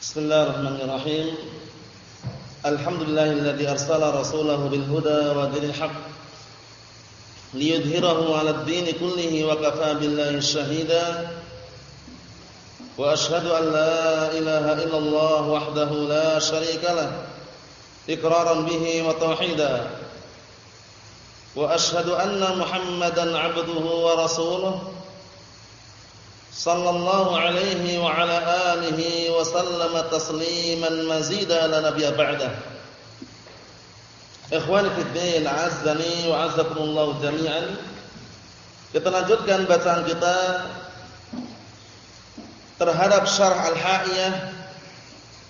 Bismillahirrahmanirrahim. Alhamdulillahilladzi arsala rasulahu bil huda wa dinil haqq liyudhhirahu 'alad dini kullihi wa kafaa billahi shahida. Wa ashhadu an la ilaha illallah wahdahu la syarika lah iqraran bihi wa tauhida. Wa ashhadu anna Muhammadan 'abduhu wa rasuluhu sallallahu alaihi wa ala alihi wa sallama tasliman mazida la nabiyya ba'da. Ikhwani fi din, azzani wa azzakumullah jami'an. Kita lanjutkan bacaan kita terhadap syarah Al-Ha'iyah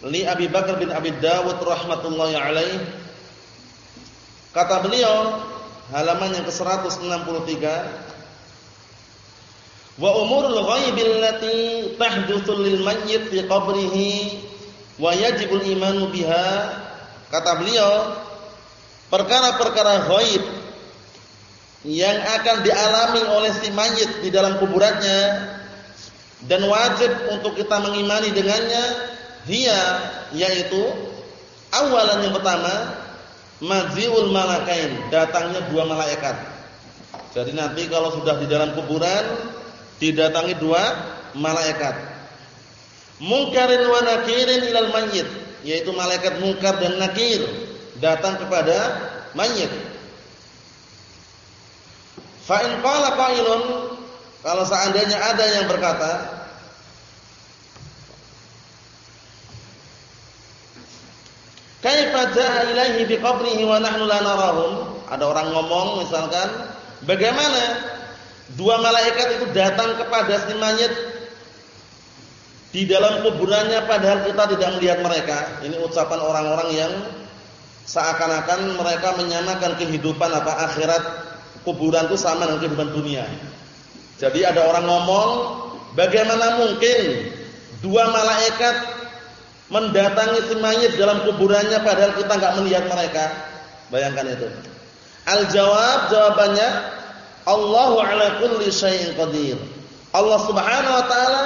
li Abi Bakar bin Abi Dawud rahmatullahi alaih. Kata beliau halaman yang ke-163 wa umurul ghaibil lati tahdutsu lil mayyit fi qabrihi wa yajibul imanu biha. Kata beliau perkara-perkara ghaib yang akan dialami oleh si mayit di dalam kuburannya dan wajib untuk kita mengimani dengannya dia yaitu awalan yang pertama madziul malakain datangnya dua malaikat. Jadi nanti kalau sudah di dalam kuburan didatangi dua malaikat. Mungkarin wa nakirin ilal mayyit, yaitu malaikat mungkar dan nakir datang kepada mayit. Fa in qala qailun, kalau seandainya ada yang berkata, Kaifa jaa ilaihi biqabrihi wa nahnu la narahum? Ada orang ngomong misalkan, bagaimana Dua malaikat itu datang kepada si mayit di dalam kuburannya padahal kita tidak melihat mereka. Ini ucapan orang-orang yang seakan-akan mereka menyamakan kehidupan apa akhirat kuburan itu sama dengan kehidupan dunia. Jadi ada orang ngomong, bagaimana mungkin dua malaikat mendatangi si mayit dalam kuburannya padahal kita nggak melihat mereka? Bayangkan itu. Al-jawab jawabannya Allahu ala kulli syai'in qadir. Allah Subhanahu wa taala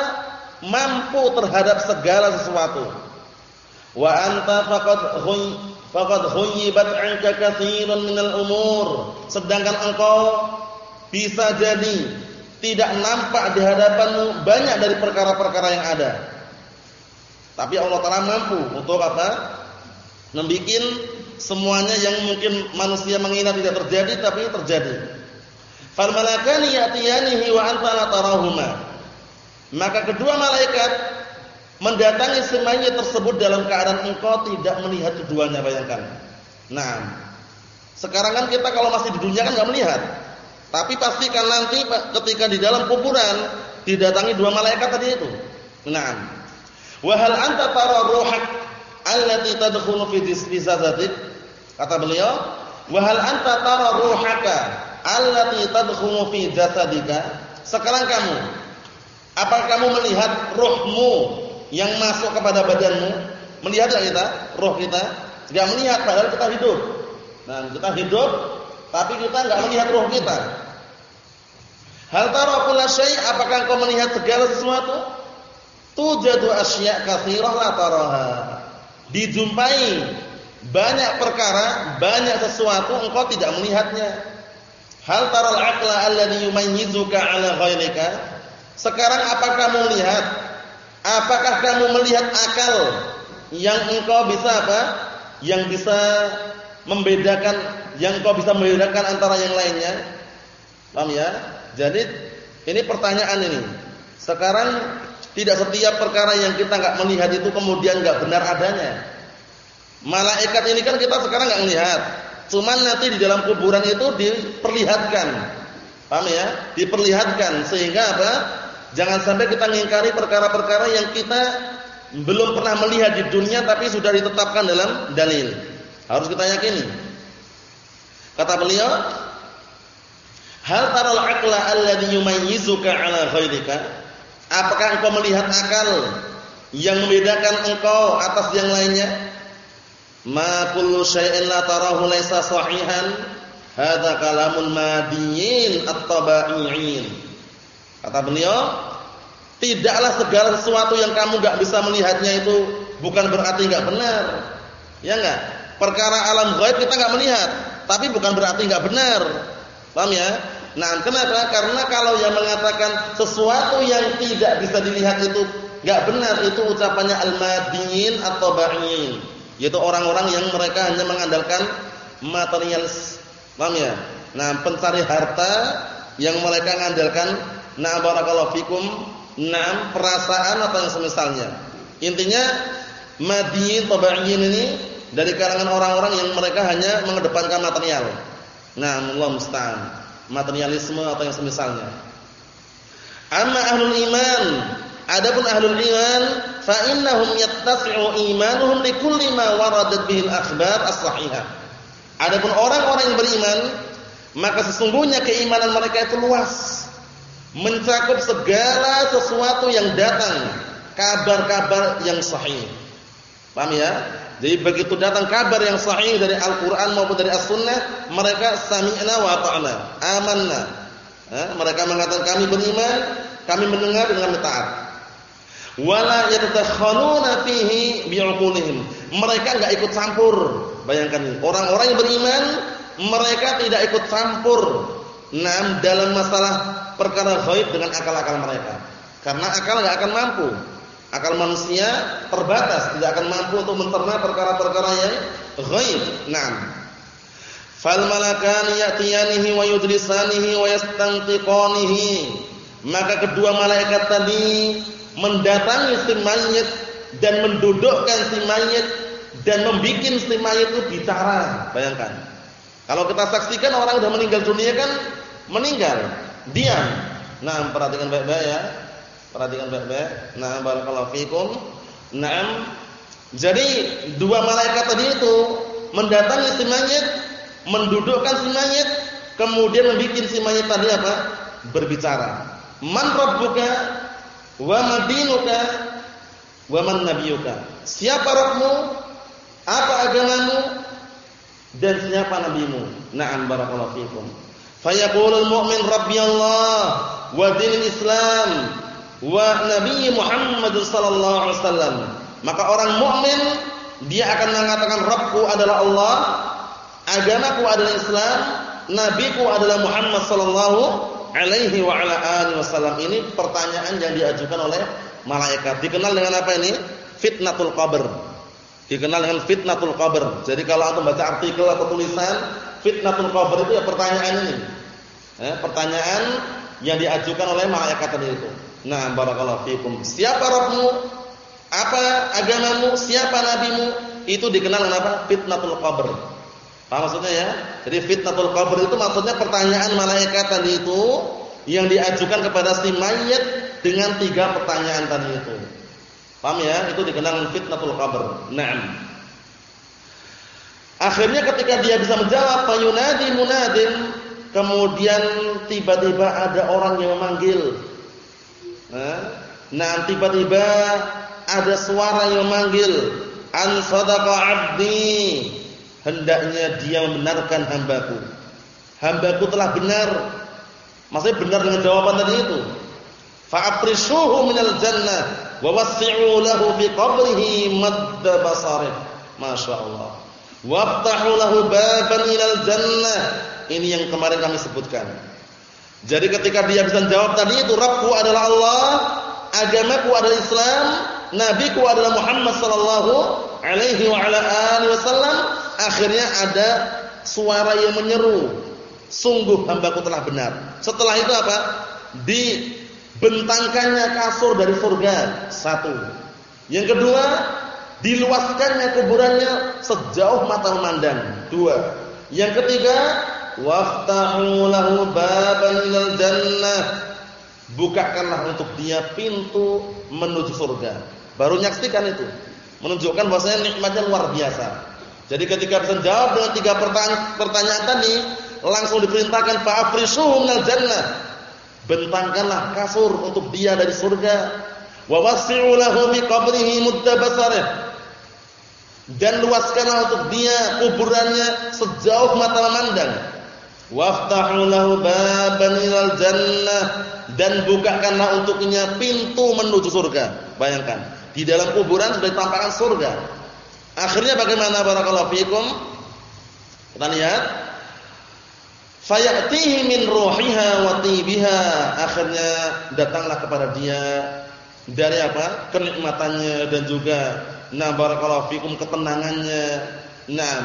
mampu terhadap segala sesuatu. Wa anta faqad faqad huyibat 'anka katsiran minal umur. Sedangkan engkau bisa jadi tidak nampak di hadapanmu banyak dari perkara-perkara yang ada. Tapi Allah Taala mampu untuk apa? Membikin semuanya yang mungkin manusia mengira tidak terjadi tapi terjadi. Fal malakani yatiyanihi wa anta la tarahuma. Maka kedua malaikat mendatangi semuanya tersebut dalam keadaan engkau tidak melihat keduanya bayangkan. Nah, sekarang kan kita kalau masih di dunia kan nggak melihat. Tapi pastikan nanti ketika di dalam kuburan didatangi dua malaikat tadi itu. Nah, wa hal anta tara ruhak allati tadkhulu fi jismizatik? Kata beliau, wa hal anta tara ruhaka allati tadkhulu fi jasadika. Sekarang kamu apa kamu melihat rohmu yang masuk kepada badanmu? Melihat enggak kita? Roh kita? Enggak melihat padahal kita hidup. Nah kita hidup tapi kita enggak melihat roh kita. Hal tara kullu syai' apakah engkau melihat segala sesuatu? Tujadu asya' katsirah la taraha. Dijumpai banyak perkara banyak sesuatu engkau tidak melihatnya Hal taral aqla alladhi yumayyizuka ala ghairika? Sekarang apa kamu lihat? Apakah kamu melihat akal yang engkau bisa apa? Yang bisa membedakan yang engkau bisa membedakan antara yang lainnya? Paham ya? Jadi ini pertanyaan ini. Sekarang tidak setiap perkara yang kita enggak melihat itu kemudian enggak benar adanya. Malaikat ini kan kita sekarang enggak melihat. Cuman nanti di dalam kuburan itu diperlihatkan. Paham ya? Diperlihatkan sehingga apa? Jangan sampai kita mengingkari perkara-perkara yang kita belum pernah melihat di dunia tapi sudah ditetapkan dalam dalil. Harus kita yakini. Kata beliau, "Hal taral aqla alladhi yumayyizuka 'ala ghairika?" Apakah engkau melihat akal yang membedakan engkau atas yang lainnya? Ma kullu syai'in la tarahu laysa sahihan. Hadza kalamul madiyin at-tabai'in. Kata beliau, tidaklah segala sesuatu yang kamu enggak bisa melihatnya itu bukan berarti enggak benar. Ya enggak? Perkara alam gaib kita enggak melihat, tapi bukan berarti enggak benar. Paham ya? Nah, kenapa? Karena kalau yang mengatakan sesuatu yang tidak bisa dilihat itu enggak benar, itu ucapannya al-madiyin atau ba'in. Yaitu orang-orang yang mereka hanya mengandalkan materialis. Paham ya? Nah, pencari harta yang mereka mengandalkan na barakallahu fikum, nah perasaan atau yang semisalnya. Intinya madiyin tabi'in ini dari kalangan orang-orang yang mereka hanya mengedepankan material. Nah, Allah musta'an. Materialisme atau yang semisalnya. Amma ahlul iman, adapun ahlul iman fa innahum yattasi'u imanuhum likulli ma waradat bihi al-akhbar as-sahihah. Adapun orang-orang yang beriman, maka sesungguhnya keimanan mereka itu luas. Mencakup segala sesuatu yang datang kabar-kabar yang sahih. Paham ya? Jadi begitu datang kabar yang sahih dari Al-Qur'an maupun dari As-Sunnah, mereka sami'na wa ata'na, amanna. Eh, mereka mengatakan kami beriman, kami mendengar dengan taat. Wala yatadakhaluna fihi bi'uqulihim. Mereka enggak ikut campur. Bayangkan orang-orang yang beriman mereka tidak ikut campur nam dalam masalah perkara gaib dengan akal-akal mereka. Karena akal enggak akan mampu. Akal manusia terbatas, tidak akan mampu untuk mencerna perkara-perkara yang ghaib. Naam. Fal malakan ya'tiyanihi wa yudrisanihi wa yastantiqanihi. Maka kedua malaikat tadi mendatangi si mayit dan mendudukkan si mayit dan membuat si mayit itu bicara. Bayangkan. Kalau kita saksikan orang sudah meninggal dunia kan meninggal, diam. Nah, perhatikan baik-baik ya. Perhatikan baik-baik. Nah, barakallahu fikum. Naam. Jadi dua malaikat tadi itu mendatangi si mayit, mendudukkan si mayit, kemudian membuat si mayit tadi apa? Berbicara. Man rabbuka wa madinuka wa man nabiyuka? Siapa Rabbmu? Apa agamamu? Dan siapa nabimu? Na'am barakallahu fikum. Fayaqulul mu'min rabbi Allah wa Islam wa Nabi Muhammad sallallahu alaihi wasallam. Maka orang mukmin dia akan mengatakan Rabbku adalah Allah, agamaku adalah Islam, nabiku adalah Muhammad sallallahu alaihi wa ala alihi wasallam. Ini pertanyaan yang diajukan oleh malaikat. Dikenal dengan apa ini? Fitnatul qabr. Dikenal dengan fitnatul qabr. Jadi kalau antum baca artikel atau tulisan fitnatul qabr itu ya pertanyaan ini. Eh, pertanyaan yang diajukan oleh malaikat tadi itu. Nah, barakallahu fikum. Siapa Rabbmu? Apa agamamu? Siapa nabimu? Itu dikenal dengan apa? Fitnatul qabr. Apa maksudnya ya? Jadi fitnatul qabr itu maksudnya pertanyaan malaikat tadi itu yang diajukan kepada si mayit dengan tiga pertanyaan tadi itu. Paham ya? Itu dikenal fitnatul qabr. Naam. Akhirnya ketika dia bisa menjawab, fayunadi munadin, kemudian tiba-tiba ada orang yang memanggil Nah, tiba-tiba ada suara yang memanggil, "An sadaqa 'abdi." Hendaknya dia membenarkan hambaku. Hambaku telah benar. Maksudnya benar dengan jawaban tadi itu. Fa'afrishuhu minal jannah wa wassi'u lahu fi qabrihi madda basarih. Masyaallah. Waftahu lahu baban ilal jannah. Ini yang kemarin kami sebutkan. Jadi ketika dia bisa jawab tadi itu Rabbku adalah Allah, agamaku adalah Islam, nabiku adalah Muhammad sallallahu alaihi wa ala alihi wasallam, akhirnya ada suara yang menyeru, sungguh hambaku telah benar. Setelah itu apa? Dibentangkannya kasur dari surga, satu. Yang kedua, diluaskannya kuburannya sejauh mata memandang, dua. Yang ketiga, waftahu lahu baban ilal jannah bukakanlah untuk dia pintu menuju surga baru nyaksikan itu menunjukkan bahwasanya nikmatnya luar biasa jadi ketika bisa jawab dengan tiga pertanyaan, pertanyaan tadi langsung diperintahkan fa'afrisuhu minal jannah. Bentangkanlah kasur untuk dia dari surga. Wa wasi'u lahu dan luaskanlah untuk dia kuburannya sejauh mata memandang. Waftahu jannah. Dan bukakanlah untuknya pintu menuju surga. Bayangkan, Di dalam kuburan sudah ditampakkan surga. Akhirnya bagaimana barakallahu fikum? Kita lihat. Fayatihi min ruhiha wa tibiha. Akhirnya datanglah kepada dia dari apa? kenikmatannya dan juga nah barakallahu fikum ketenangannya. Nah,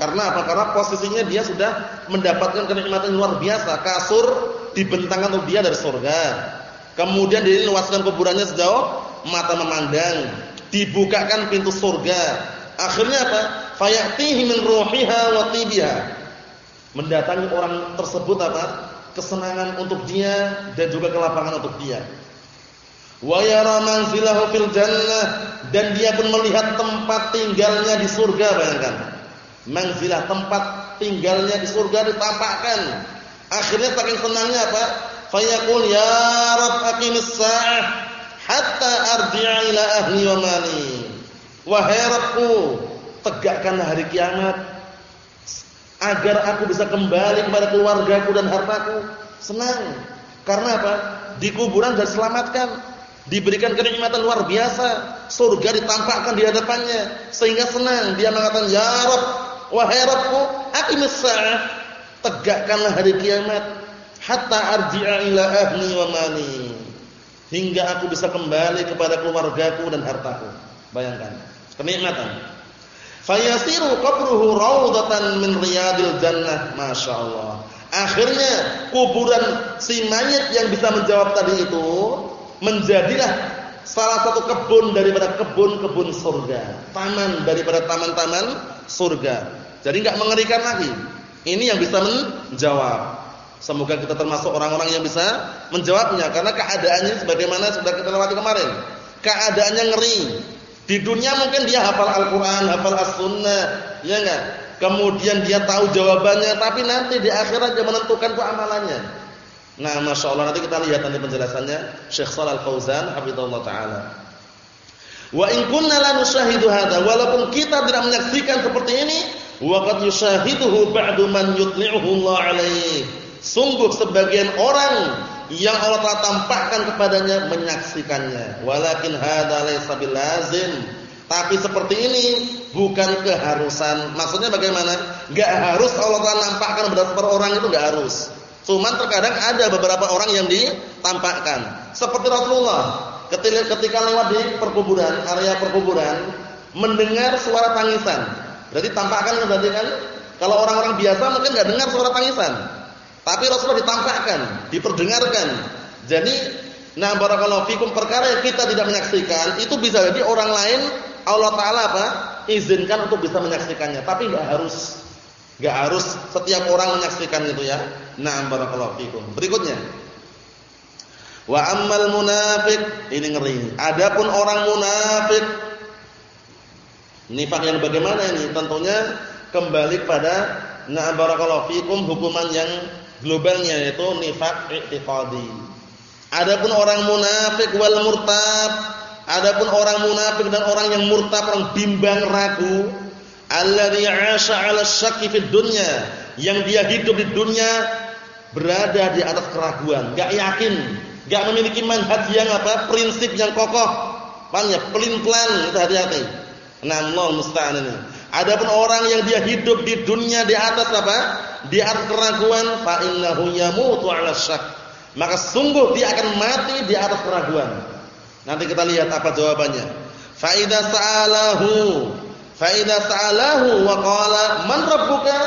karena apa? Karena posisinya dia sudah mendapatkan kenikmatan luar biasa. Kasur dibentangkan untuk dia dari surga. Kemudian diluaskan kuburannya sejauh mata memandang, dibukakan pintu surga. Akhirnya apa? Fayatihi min ruhiha wa tibiha. Mendatangi orang tersebut apa? Kesenangan untuk dia dan juga kelapangan untuk dia. Wa yara manzilahu fil jannah dan dia pun melihat tempat tinggalnya di surga bayangkan. Manzilah tempat tinggalnya di surga ditampakkan. Akhirnya saking senangnya apa? Fayaqul ya Rabb aqimis sa'ah hatta arji'a ila ahli wa mali. Wahai Rabbku, tegakkanlah hari kiamat agar aku bisa kembali kepada keluargaku dan hartaku. Senang. Karena apa? Di kuburan dan selamatkan, diberikan kenikmatan luar biasa, surga ditampakkan di hadapannya sehingga senang. Dia mengatakan, "Ya Rabb, wahai Rabbku, sa'ah." Tegakkanlah hari kiamat hatta arji'a ila ahli wa mali hingga aku bisa kembali kepada keluargaku dan hartaku bayangkan kenikmatan. Fayasiru qabruhu raudatan min riyadil jannah. Masyaallah akhirnya kuburan si mayit yang bisa menjawab tadi itu menjadilah salah satu kebun daripada kebun-kebun surga. Taman daripada taman-taman surga. Jadi enggak mengerikan lagi. Ini yang bisa menjawab. Semoga kita termasuk orang-orang yang bisa menjawabnya. Karena keadaannya sebagaimana sudah kita lewati kemarin. Keadaannya ngeri. Di dunia mungkin dia hafal Al-Qur'an, hafal As-Sunnah, ya enggak? Kemudian dia tahu jawabannya, tapi nanti di akhirat dia menentukan tuh amalannya. Nah, Masya Allah nanti kita lihat nanti penjelasannya Syekh Shalal Fauzan hafizallahu taala. Wa in kunna la nusyahidu hadza, walaupun kita tidak menyaksikan seperti ini, wa qad yushahiduhu ba'du man yutli'uhu Allah alaihi Sungguh sebagian orang yang Allah telah tampakkan kepadanya menyaksikannya. Walakin hadza laysa bilazim. Tapi seperti ini bukan keharusan. Maksudnya bagaimana? Enggak harus Allah telah nampakkan kepada orang itu enggak harus. Cuman terkadang ada beberapa orang yang ditampakkan. Seperti Rasulullah ketika, lewat di perkuburan, area perkuburan, mendengar suara tangisan. Berarti tampakkan berarti kan? Kalau orang-orang biasa mungkin enggak dengar suara tangisan. Tapi Rasulullah ditampakkan, diperdengarkan. Jadi, nah barakallahu fikum perkara yang kita tidak menyaksikan itu bisa jadi orang lain Allah taala apa? izinkan untuk bisa menyaksikannya, tapi enggak harus enggak harus setiap orang menyaksikan itu ya. Nah barakallahu fikum. Berikutnya. Wa ammal munafiq, ini ngeri. Adapun orang munafik nifak yang bagaimana ini? Tentunya kembali kepada na barakallahu fikum hukuman yang globalnya yaitu nifak i'tiqadi. Adapun orang munafik wal murtab, adapun orang munafik dan orang yang murtab, orang bimbang ragu, alladzi 'asha 'ala syakki fid dunya, yang dia hidup di dunia berada di atas keraguan, enggak yakin, enggak memiliki manhaj yang apa? prinsip yang kokoh. Paham ya? Pelin-pelan, itu hati-hati. Nah, Allah musta'an ini. Adapun orang yang dia hidup di dunia di atas apa? Di atas keraguan fa innahu yamutu 'ala syak. Maka sungguh dia akan mati di atas keraguan. Nanti kita lihat apa jawabannya. Fa idza sa'alahu fa idza sa'alahu wa qala man rabbuka?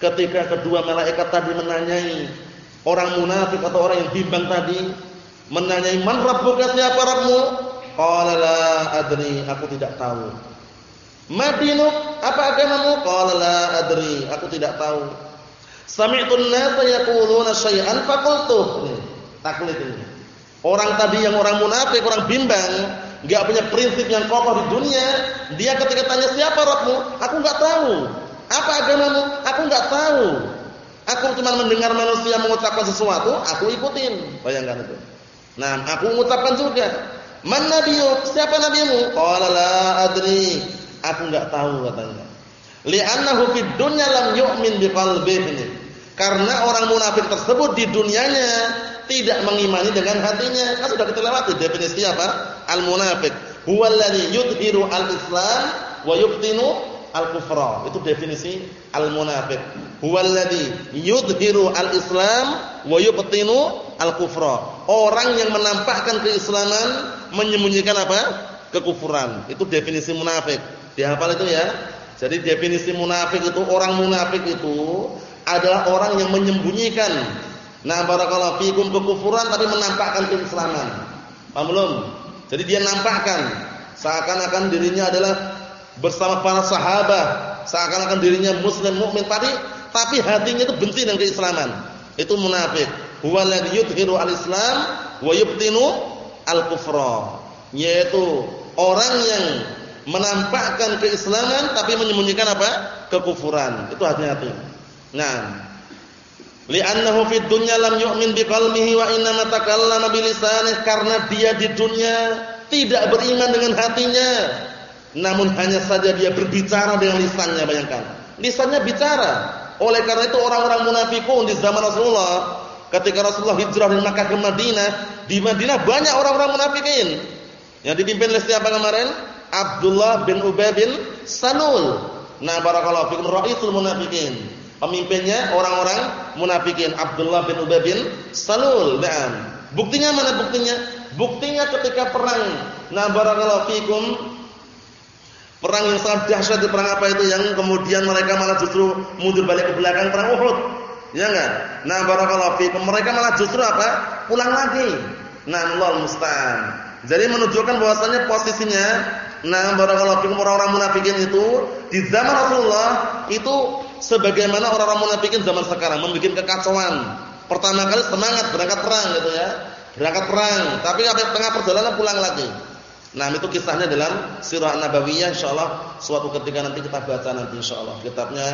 Ketika kedua malaikat tadi menanyai orang munafik atau orang yang bimbang tadi menanyai man rabbuka siapa Rabbmu? Qala la adri, aku tidak tahu. Madinuk, apa agamamu? Qala la adri, aku tidak tahu. Sami'tu an-nasa yaquluna syai'an faqultu. Taklid ini. Orang tadi yang orang munafik, orang bimbang, enggak punya prinsip yang kokoh di dunia, dia ketika tanya siapa Rabbmu? Aku enggak tahu. Apa agamamu? Aku enggak tahu. Aku cuma mendengar manusia mengucapkan sesuatu, aku ikutin. Bayangkan itu. Nah, aku mengucapkan juga. Man nabiyuk? Siapa nabimu? Qala la adri. Aku enggak tahu katanya. Li'annahu fid dunya lam yu'min biqalbihi. Karena orang munafik tersebut di dunianya tidak mengimani dengan hatinya. Kan sudah kita lewati definisi apa? Al-munafik. Huwallazi yudhiru al-Islam wa yubtinu al-kufra. Itu definisi al-munafiq. Huwallazi yudhiru al-Islam wa yubtinu al-kufra. Orang yang menampakkan keislaman, menyembunyikan apa? kekufuran. Itu definisi munafik. Dihafal itu ya. Jadi definisi munafik itu orang munafik itu adalah orang yang menyembunyikan nah barakallahu fikum kekufuran tapi menampakkan keislaman. Paham belum? Jadi dia nampakkan seakan-akan dirinya adalah bersama para sahabat, seakan-akan dirinya muslim mukmin tapi tapi hatinya itu benci dengan keislaman. Itu munafik. Huwa alladhi yudhiru al-islam wa yubtinu al-kufra. Yaitu orang yang menampakkan keislaman tapi menyembunyikan apa? kekufuran. Itu hati-hati. Nah, li'annahu fid dunya lam yu'min biqalbihi wa innama takallama bilisanihi karena dia di dunia tidak beriman dengan hatinya. Namun hanya saja dia berbicara dengan lisannya, bayangkan. Lisannya bicara. Oleh karena itu orang-orang munafikun di zaman Rasulullah ketika Rasulullah hijrah dari Makkah ke Madinah, di Madinah banyak orang-orang munafikin. Yang dipimpin oleh siapa kemarin? Abdullah bin Ubay bin Salul. Nah, barakallahu fikum raisul munafikin. Pemimpinnya orang-orang munafikin Abdullah bin Ubay bin Salul. Nah, buktinya mana buktinya? Buktinya ketika perang nah barakallahu fikum perang yang sangat dahsyat di perang apa itu yang kemudian mereka malah justru mundur balik ke belakang perang Uhud. Ya enggak? Nah barakallahu fikum mereka malah justru apa? Pulang lagi. Nah Allah musta'an. Jadi menunjukkan bahwasanya posisinya Nah, barakallahu fikum orang-orang munafikin itu di zaman Rasulullah itu sebagaimana orang-orang munafikin zaman sekarang membuat kekacauan. Pertama kali semangat berangkat perang gitu ya. Berangkat perang, tapi sampai tengah perjalanan pulang lagi. Nah, itu kisahnya dalam Sirah Nabawiyah insyaallah suatu ketika nanti kita baca nanti insyaallah. Kitabnya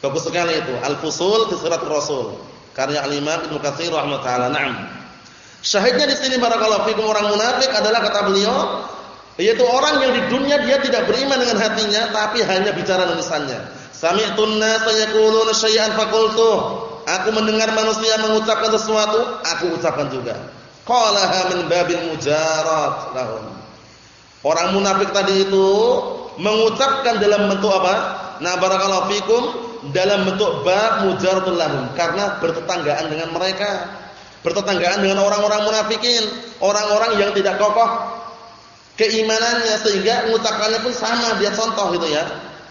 bagus sekali itu, Al-Fusul fi Sirat Rasul. Karya Al-Imam Ibnu Katsir rahimahullah Naam. Syahidnya di sini barakallahu fikum orang munafik adalah kata beliau yaitu orang yang di dunia dia tidak beriman dengan hatinya tapi hanya bicara dengan lisannya. Sami'tun nasa yaquluna syai'an faqultu. Aku mendengar manusia mengucapkan sesuatu, aku ucapkan juga. Qalaha min babil mujarat lahum. Orang munafik tadi itu mengucapkan dalam bentuk apa? Nah, barakallahu fikum dalam bentuk bab mujaratul lahum karena bertetanggaan dengan mereka. Bertetanggaan dengan orang-orang munafikin, orang-orang yang tidak kokoh keimanannya sehingga mengucapkannya pun sama dia contoh gitu ya.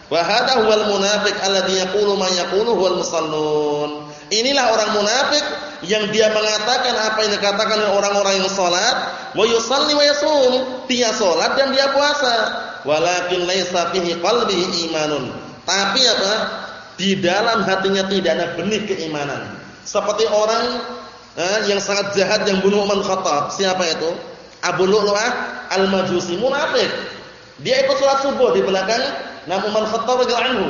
Wa hadha huwal munafiq alladhi yaqulu ma yaqulu huwal musallun. Inilah orang munafik yang dia mengatakan apa yang dikatakan oleh orang-orang yang salat wa yusalli wa yasum dia salat dan dia puasa. Walakin laisa fihi qalbihi imanun. Tapi apa? Di dalam hatinya tidak ada benih keimanan. Seperti orang eh, yang sangat jahat yang bunuh Umar Khattab. Siapa itu Abu Lu'lu'ah Al-Majusi munafik. Dia ikut sholat subuh di belakang Nabi Umar Khattab radhiyallahu anhu.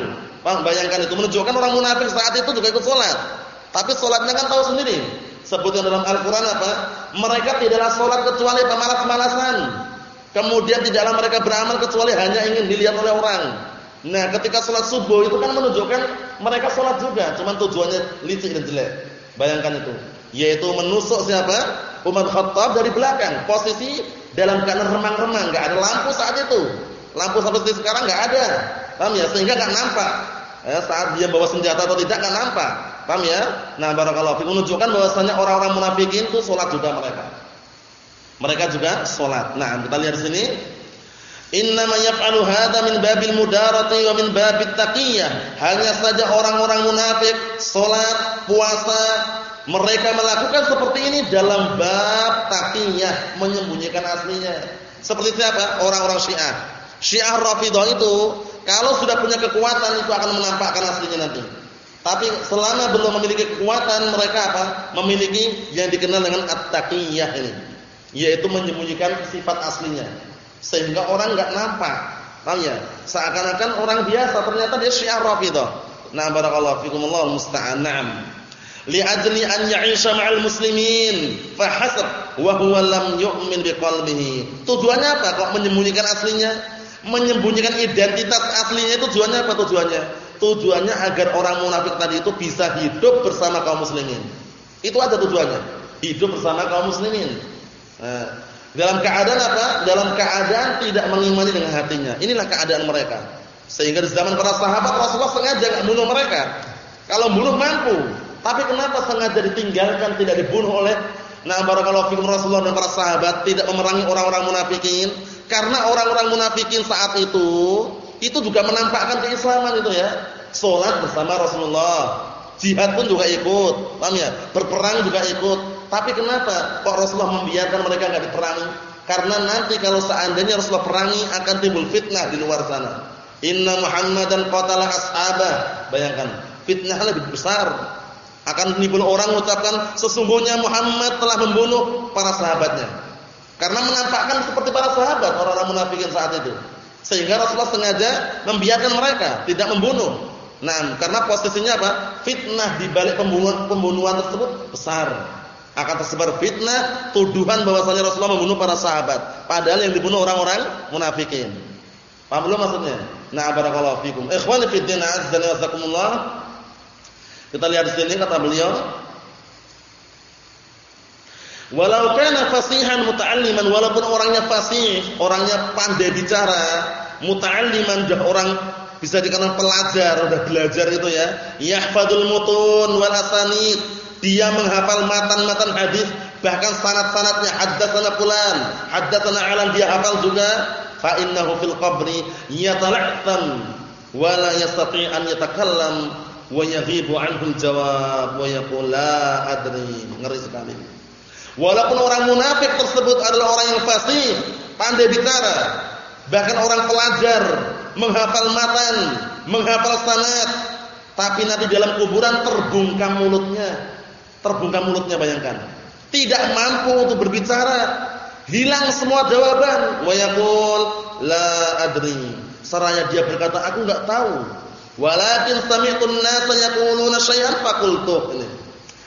Bayangkan itu menunjukkan orang munafik saat itu juga ikut sholat. Tapi sholatnya kan tahu sendiri. Sebutkan dalam Al-Qur'an apa? Mereka tidaklah sholat kecuali pemalas-malasan. Kemudian tidaklah mereka beramal kecuali hanya ingin dilihat oleh orang. Nah, ketika sholat subuh itu kan menunjukkan mereka sholat juga, cuma tujuannya licik dan jelek. Bayangkan itu, yaitu menusuk siapa? Umar Khattab dari belakang, posisi dalam keadaan remang-remang, enggak ada lampu saat itu. Lampu seperti sekarang enggak ada. Paham ya? Sehingga enggak nampak. Ya, saat dia bawa senjata atau tidak enggak nampak. Paham ya? Nah, barakallahu fikum menunjukkan bahwasanya orang-orang munafikin itu salat juga mereka. Mereka juga salat. Nah, kita lihat di sini. Innama yaf'alu hadza min babil mudarati wa min babit taqiyah. Hanya saja orang-orang munafik salat, puasa, mereka melakukan seperti ini dalam bab taqiyah, menyembunyikan aslinya. Seperti siapa? Orang-orang Syiah. Syiah Rafidhah itu kalau sudah punya kekuatan itu akan menampakkan aslinya nanti. Tapi selama belum memiliki kekuatan mereka apa? Memiliki yang dikenal dengan at-taqiyah ini, yaitu menyembunyikan sifat aslinya. Sehingga orang enggak nampak. Paham ya? Seakan-akan orang biasa ternyata dia Syiah Rafidhah. Nah, barakallahu fikumullah musta'an. Naam li'ajli an ya'isha ma'al muslimin fahasab wa huwa lam yu'min biqalbihi. Tujuannya apa kok menyembunyikan aslinya? Menyembunyikan identitas aslinya itu tujuannya apa tujuannya? Tujuannya agar orang munafik tadi itu bisa hidup bersama kaum muslimin. Itu aja tujuannya. Hidup bersama kaum muslimin. Nah, Dalam keadaan apa? Dalam keadaan tidak mengimani dengan hatinya. Inilah keadaan mereka. Sehingga di zaman para sahabat Rasulullah sengaja enggak bunuh mereka. Kalau bunuh mampu, tapi kenapa sengaja ditinggalkan tidak dibunuh oleh Nah barakallahu fikum Rasulullah dan para sahabat tidak memerangi orang-orang munafikin karena orang-orang munafikin saat itu itu juga menampakkan keislaman itu ya. Salat bersama Rasulullah, jihad pun juga ikut, paham ya? Berperang juga ikut. Tapi kenapa kok Rasulullah membiarkan mereka enggak diperangi? Karena nanti kalau seandainya Rasulullah perangi akan timbul fitnah di luar sana. Inna Muhammadan qatala ashabah. Bayangkan, fitnah lebih besar akan timbul orang mengucapkan sesungguhnya Muhammad telah membunuh para sahabatnya. Karena menampakkan seperti para sahabat orang-orang munafikin saat itu. Sehingga Rasulullah sengaja membiarkan mereka tidak membunuh. Nah, karena posisinya apa? Fitnah di balik pembunuhan pembunuhan tersebut besar. Akan tersebar fitnah, tuduhan bahwasanya Rasulullah membunuh para sahabat, padahal yang dibunuh orang-orang munafikin. Paham belum maksudnya? Nah, barakallahu fikum. Ikhwani fid din, azza wa. Kita lihat sini kata beliau, Walau kana fasihan muta'alliman walaupun orangnya fasih, orangnya pandai bicara, muta'alliman dah orang bisa dikatakan pelajar, udah belajar itu ya. Yahfadul mutun wal asanid. Dia menghafal matan-matan hadis, bahkan sanad-sanadnya haddatsana fulan, haddatsana alam dia hafal juga. Fa innahu fil qabri yatala'tam wa la yastati' an yatakallam wa yaghibu anhu jawab wa yaqul la adri. Ngeri sekali. Walaupun orang munafik tersebut adalah orang yang fasih pandai bicara bahkan orang pelajar menghafal matan menghafal sanad tapi nanti dalam kuburan terbungkam mulutnya. Terbungkam mulutnya bayangkan. Tidak mampu untuk berbicara. Hilang semua jawaban. Wa yaqul la adri. Seraya dia berkata aku enggak tahu Walakin sami'tun nasa yaquluna syai'an faqultu. Ini.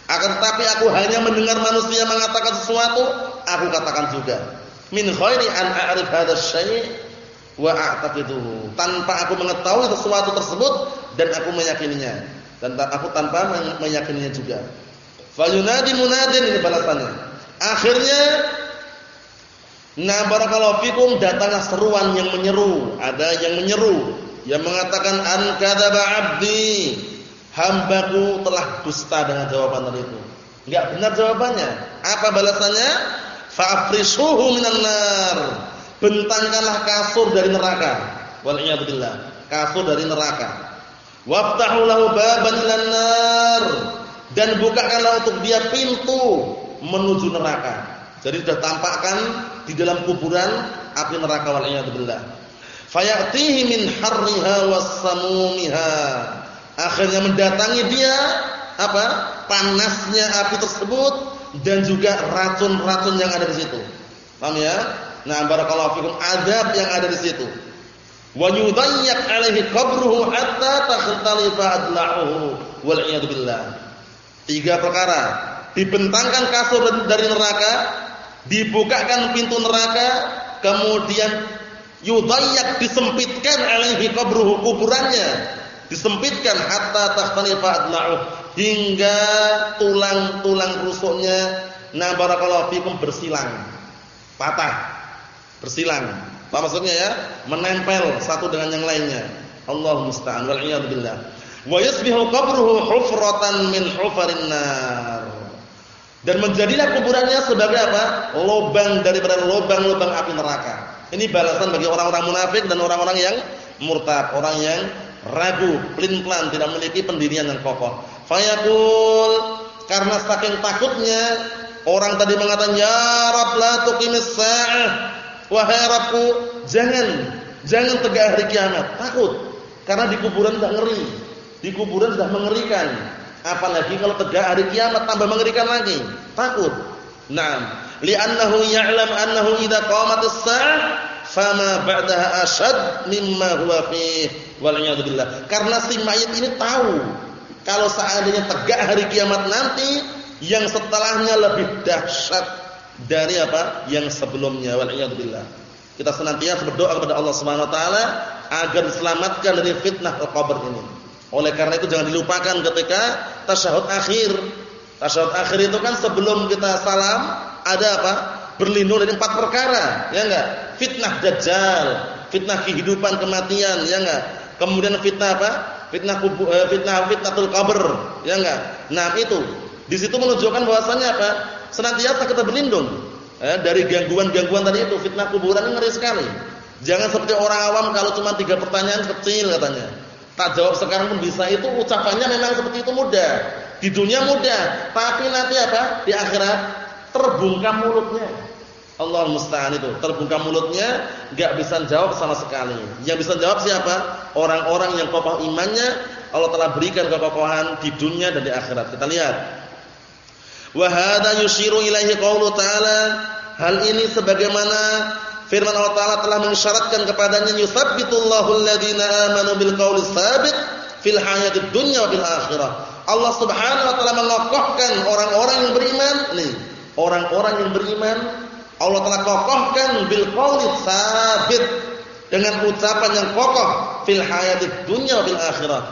Akan tetapi aku hanya mendengar manusia mengatakan sesuatu, aku katakan juga. Min khairi an a'rif hadha syai' wa a'taqiduhu. Tanpa aku mengetahui sesuatu tersebut dan aku meyakininya. Dan aku tanpa meyakininya juga. Fayunadi munadin ini balasannya. Akhirnya Nah barakallahu fikum datanglah seruan yang menyeru, ada yang menyeru yang mengatakan an kadzaba 'abdi hambaku telah dusta dengan jawaban tadi itu. Enggak benar jawabannya. Apa balasannya? Fa'frisuhu minan nar. Bentangkanlah kasur dari neraka. Wal billah kasur dari neraka. Waftahu lahu baban ilan nar. Dan bukakanlah untuk dia pintu menuju neraka. Jadi sudah tampakkan di dalam kuburan api neraka wal billah fayatihi min harriha wassamumiha akhirnya mendatangi dia apa? Panasnya api tersebut dan juga racun-racun yang ada di situ. Paham ya? Nah barakallahu fikum azab yang ada di situ. Wa yudayyak alaihi qabruhu hatta takhtalifa adla'uhu wal iyad billah. Tiga perkara. Dibentangkan kasur dari neraka dibukakan pintu neraka kemudian yudayyak disempitkan alaihi qabruhu kuburannya. Disempitkan hatta takhtalifa adla'u hingga tulang-tulang rusuknya na barakallahu fikum bersilang. Patah. Bersilang. Apa maksudnya ya? Menempel satu dengan yang lainnya. Allah musta'an. Wal iyad billah. Wa yasbihu qabruhu hufratan min hufarin nar. Dan menjadilah kuburannya sebagai apa? Lubang daripada lubang-lubang api neraka ini balasan bagi orang-orang munafik dan orang-orang yang murtad, orang yang ragu, pelin-pelan, tidak memiliki pendirian yang kokoh. Fayaqul karena saking takutnya orang tadi mengatakan ya Rabb la tuqimis sa'ah. Wahai Rabbku, jangan jangan tegak hari kiamat. Takut. Karena di kuburan sudah ngeri. Di kuburan sudah mengerikan. Apalagi kalau tegak hari kiamat tambah mengerikan lagi. Takut. Naam li'annahu ya'lam annahu idza qamatis sa'ah fama ba'daha ashad mimma huwa fih. Wal karena si mayit ini tahu kalau seandainya tegak hari kiamat nanti yang setelahnya lebih dahsyat dari apa? Yang sebelumnya. Wal kita senantiasa berdoa kepada Allah Subhanahu wa taala agar diselamatkan dari fitnah al-qabr ini. Oleh karena itu jangan dilupakan ketika tasyahud akhir. Tasyahud akhir itu kan sebelum kita salam ada apa? berlindung dari empat perkara, ya enggak? Fitnah dajjal, fitnah kehidupan kematian, ya enggak? Kemudian fitnah apa? Fitnah kubu, eh, fitnah fitnatul qabr, ya enggak? Nah, itu. Di situ menunjukkan bahwasanya apa? Senantiasa kita berlindung eh, dari gangguan-gangguan tadi itu. Fitnah kuburan ini ngeri sekali. Jangan seperti orang awam kalau cuma tiga pertanyaan kecil katanya. Tak jawab sekarang pun bisa itu ucapannya memang seperti itu mudah. Di dunia mudah, tapi nanti apa? Di akhirat terbungkam mulutnya. Allah musta'an itu, terbungkam mulutnya, enggak bisa jawab sama sekali. Yang bisa jawab siapa? Orang-orang yang kokoh imannya, Allah telah berikan kekokohan di dunia dan di akhirat. Kita lihat. Wa hadza yushiru ilaihi ta'ala, hal ini sebagaimana firman Allah Taala telah mensyaratkan kepadanya yusabbitullahu alladziina aamanu bil qawli tsabit fil hayatid dunya wa fil akhirah. Allah Subhanahu wa taala mengokohkan orang-orang yang beriman nih, orang-orang yang beriman Allah telah kokohkan bil qauli sabit dengan ucapan yang kokoh fil hayatid dunya bil akhirah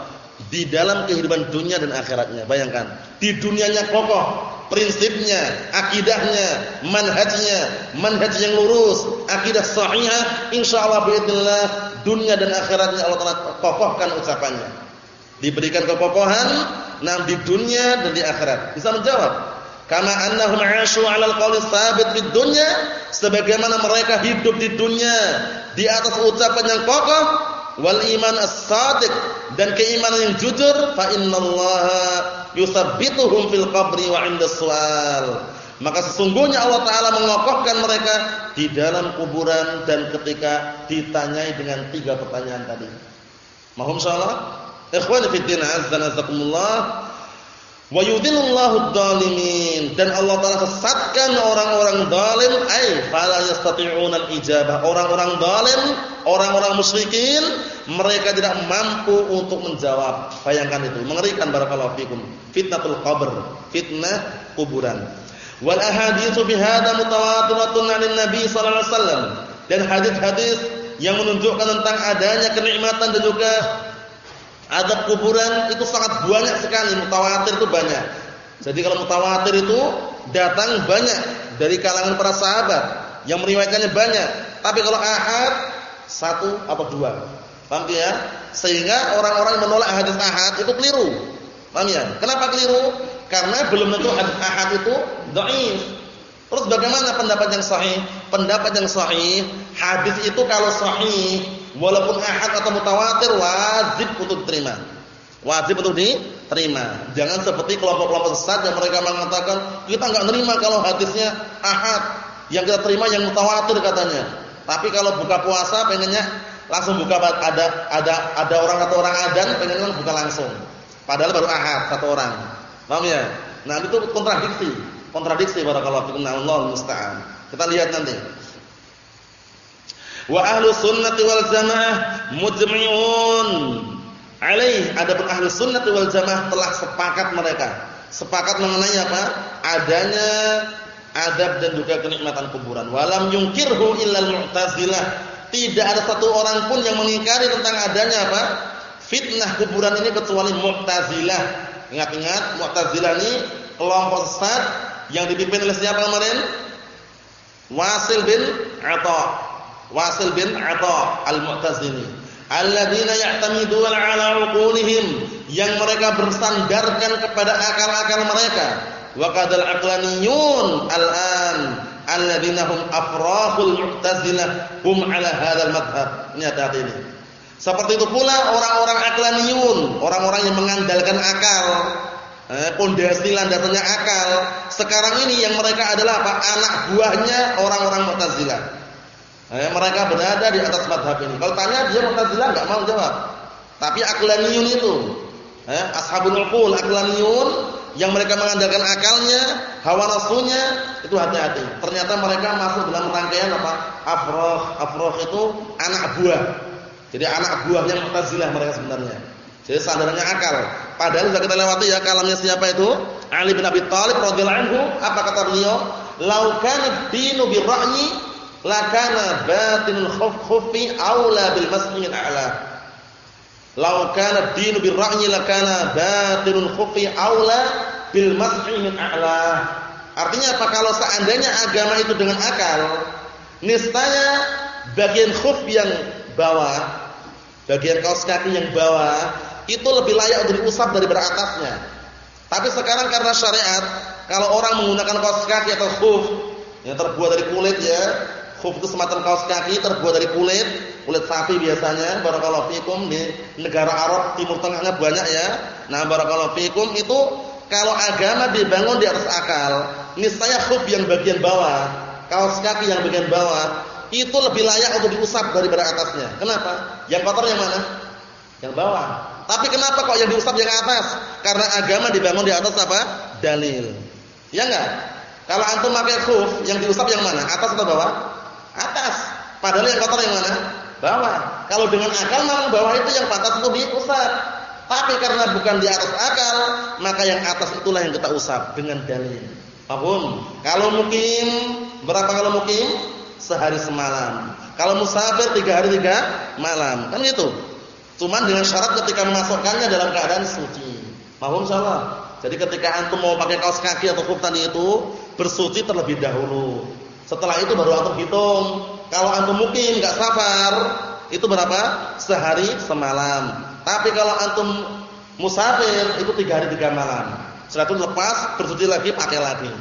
di dalam kehidupan dunia dan akhiratnya bayangkan di dunianya kokoh prinsipnya, akidahnya, manhajnya, manhaj yang lurus, akidah sahihah, insyaallah biidznillah dunia dan akhiratnya Allah telah kokohkan ucapannya. Diberikan kekokohan nah di dunia dan di akhirat. Bisa menjawab? Kama annahum 'ashu 'alal qawli tsabit fid dunya, sebagaimana mereka hidup di dunia di atas ucapan yang kokoh wal iman as-sadiq dan keimanan yang jujur fa innallaha yusabbituhum fil qabri wa 'inda su'al. Maka sesungguhnya Allah taala mengokohkan mereka di dalam kuburan dan ketika ditanyai dengan tiga pertanyaan tadi. Mahum insyaallah. Ikhwani fi din azza nazakumullah. Wa yudhillullahu dzalimin dan Allah taala sesatkan orang-orang zalim ai fala yastati'una al-ijabah. Orang-orang zalim, orang-orang musyrikin mereka tidak mampu untuk menjawab. Bayangkan itu, mengerikan barakallahu fikum. Fitnatul qabr, fitnah kuburan. Wal ahaditsu bihadza mutawatiratun 'anil nabi sallallahu alaihi wasallam. Dan hadis-hadis yang menunjukkan tentang adanya kenikmatan dan juga adab kuburan itu sangat banyak sekali, mutawatir itu banyak. Jadi kalau mutawatir itu datang banyak dari kalangan para sahabat yang meriwayatkannya banyak. Tapi kalau ahad satu atau dua. Paham ya? Sehingga orang-orang menolak hadis ahad itu keliru. Paham ya? Kenapa keliru? Karena belum tentu hadis ahad itu dhaif. Terus bagaimana pendapat yang sahih? Pendapat yang sahih, hadis itu kalau sahih walaupun ahad atau mutawatir wajib untuk diterima. Wajib untuk diterima. Jangan seperti kelompok-kelompok sesat yang mereka mengatakan kita enggak nerima kalau hadisnya ahad. Yang kita terima yang mutawatir katanya. Tapi kalau buka puasa pengennya langsung buka ada ada ada orang atau orang adan pengen langsung buka langsung. Padahal baru ahad satu orang. Paham ya? Nah, itu kontradiksi. Kontradiksi barakallahu fikum. Allah musta'an. Kita lihat nanti. Wa ahlu sunnati wal jamaah mujmi'un alaih. Adapun ahlu sunnati wal jamaah telah sepakat mereka. Sepakat mengenai apa? Adanya adab dan juga kenikmatan kuburan. Walam yungkirhu illal mu'tazilah tidak ada satu orang pun yang mengingkari tentang adanya apa? Fitnah kuburan ini kecuali Mu'tazilah. Ingat-ingat Mu'tazilah ini kelompok sesat yang dipimpin oleh siapa kemarin? Wasil bin Atha. Wasil bin Atha al-Mu'tazili. Alladzina ya'tamiduna 'ala 'uqulihim yang mereka bersandarkan kepada akal-akal mereka. Wa qadal aqlaniyun al-an alladzina hum afrahul mu'tazilah hum ala hadzal madhhab. Hati-hati ini. Seperti itu pula orang-orang aklaniyun, orang-orang yang mengandalkan akal, eh, pondasi landasannya akal. Sekarang ini yang mereka adalah apa? Anak buahnya orang-orang Mu'tazilah. Eh, mereka berada di atas madhab ini. Kalau tanya dia Mu'tazilah enggak mau jawab. Tapi aklaniyun itu, eh, ashabul uqul, aklaniyun yang mereka mengandalkan akalnya, hawa nafsunya, itu hati-hati. Ternyata mereka masuk dalam rangkaian apa? Afroh. Afroh itu anak buah. Jadi anak buahnya Mu'tazilah mereka sebenarnya. Jadi sandarannya akal. Padahal sudah kita lewati ya kalamnya siapa itu? Ali bin Abi Thalib radhiyallahu anhu. Apa kata beliau? "Lau kana dinu bi ra'yi, lakana batinul khuffi aula bil mas'il a'la." Lau kana dinu bi ra'yi lakana batinul khuffi aula bil mas'i min a'la. Artinya apa? Kalau seandainya agama itu dengan akal, niscaya bagian khuf yang bawah, bagian kaos kaki yang bawah itu lebih layak untuk diusap daripada atasnya. Tapi sekarang karena syariat, kalau orang menggunakan kaos kaki atau khuf yang terbuat dari kulit ya, khuf itu semacam kaos kaki terbuat dari kulit, kulit sapi biasanya. Barakallahu fikum di negara Arab Timur Tengahnya banyak ya. Nah, barakallahu fikum itu kalau agama dibangun di atas akal, niscaya khuf yang bagian bawah, kaos kaki yang bagian bawah itu lebih layak untuk diusap daripada atasnya. Kenapa? Yang kotor yang mana? Yang bawah. Tapi kenapa kok yang diusap yang atas? Karena agama dibangun di atas apa? Dalil. Ya enggak? Kalau antum pakai khuf, yang diusap yang mana? Atas atau bawah? Atas. Padahal yang kotor yang mana? Bawah. Kalau dengan akal memang bawah itu yang pantas untuk diusap. Tapi karena bukan di atas akal, maka yang atas itulah yang kita usap dengan dalil. Paham? Kalau mukim, berapa kalau mukim? Sehari semalam. Kalau musafir tiga hari tiga malam. Kan gitu. Cuman dengan syarat ketika memasukkannya dalam keadaan suci. Paham insyaallah? Jadi ketika antum mau pakai kaos kaki atau kuf tadi itu bersuci terlebih dahulu. Setelah itu baru antum hitung. Kalau antum mukim enggak safar, itu berapa? Sehari semalam. Tapi kalau antum musafir itu tiga hari tiga malam. Setelah itu lepas bersuci lagi pakai lagi.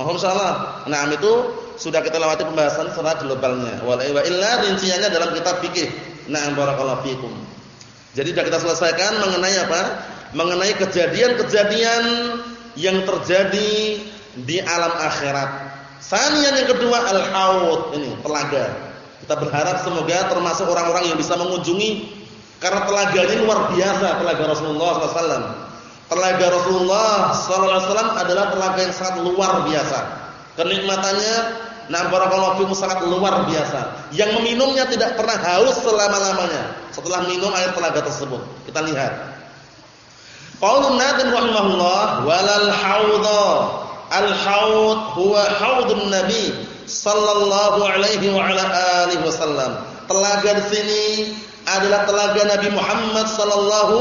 Mohon insyaallah. Nah, itu sudah kita lewati pembahasan secara globalnya. Wa illa rinciannya dalam kitab fikih. Na'am barakallahu fikum. Jadi sudah kita selesaikan mengenai apa? Mengenai kejadian-kejadian yang terjadi di alam akhirat. Sanian yang kedua al-haud ini telaga. Kita berharap semoga termasuk orang-orang yang bisa mengunjungi karena telaga ini luar biasa telaga Rasulullah SAW. Telaga Rasulullah SAW adalah telaga yang sangat luar biasa. Kenikmatannya Nah barakallahu sangat luar biasa. Yang meminumnya tidak pernah haus selama-lamanya setelah minum air telaga tersebut. Kita lihat. Qaulun Nadim rahimahullah walal haudha. Al-haud huwa haudun Nabi sallallahu alaihi wa ala alihi wasallam. Telaga di sini adalah telaga Nabi Muhammad sallallahu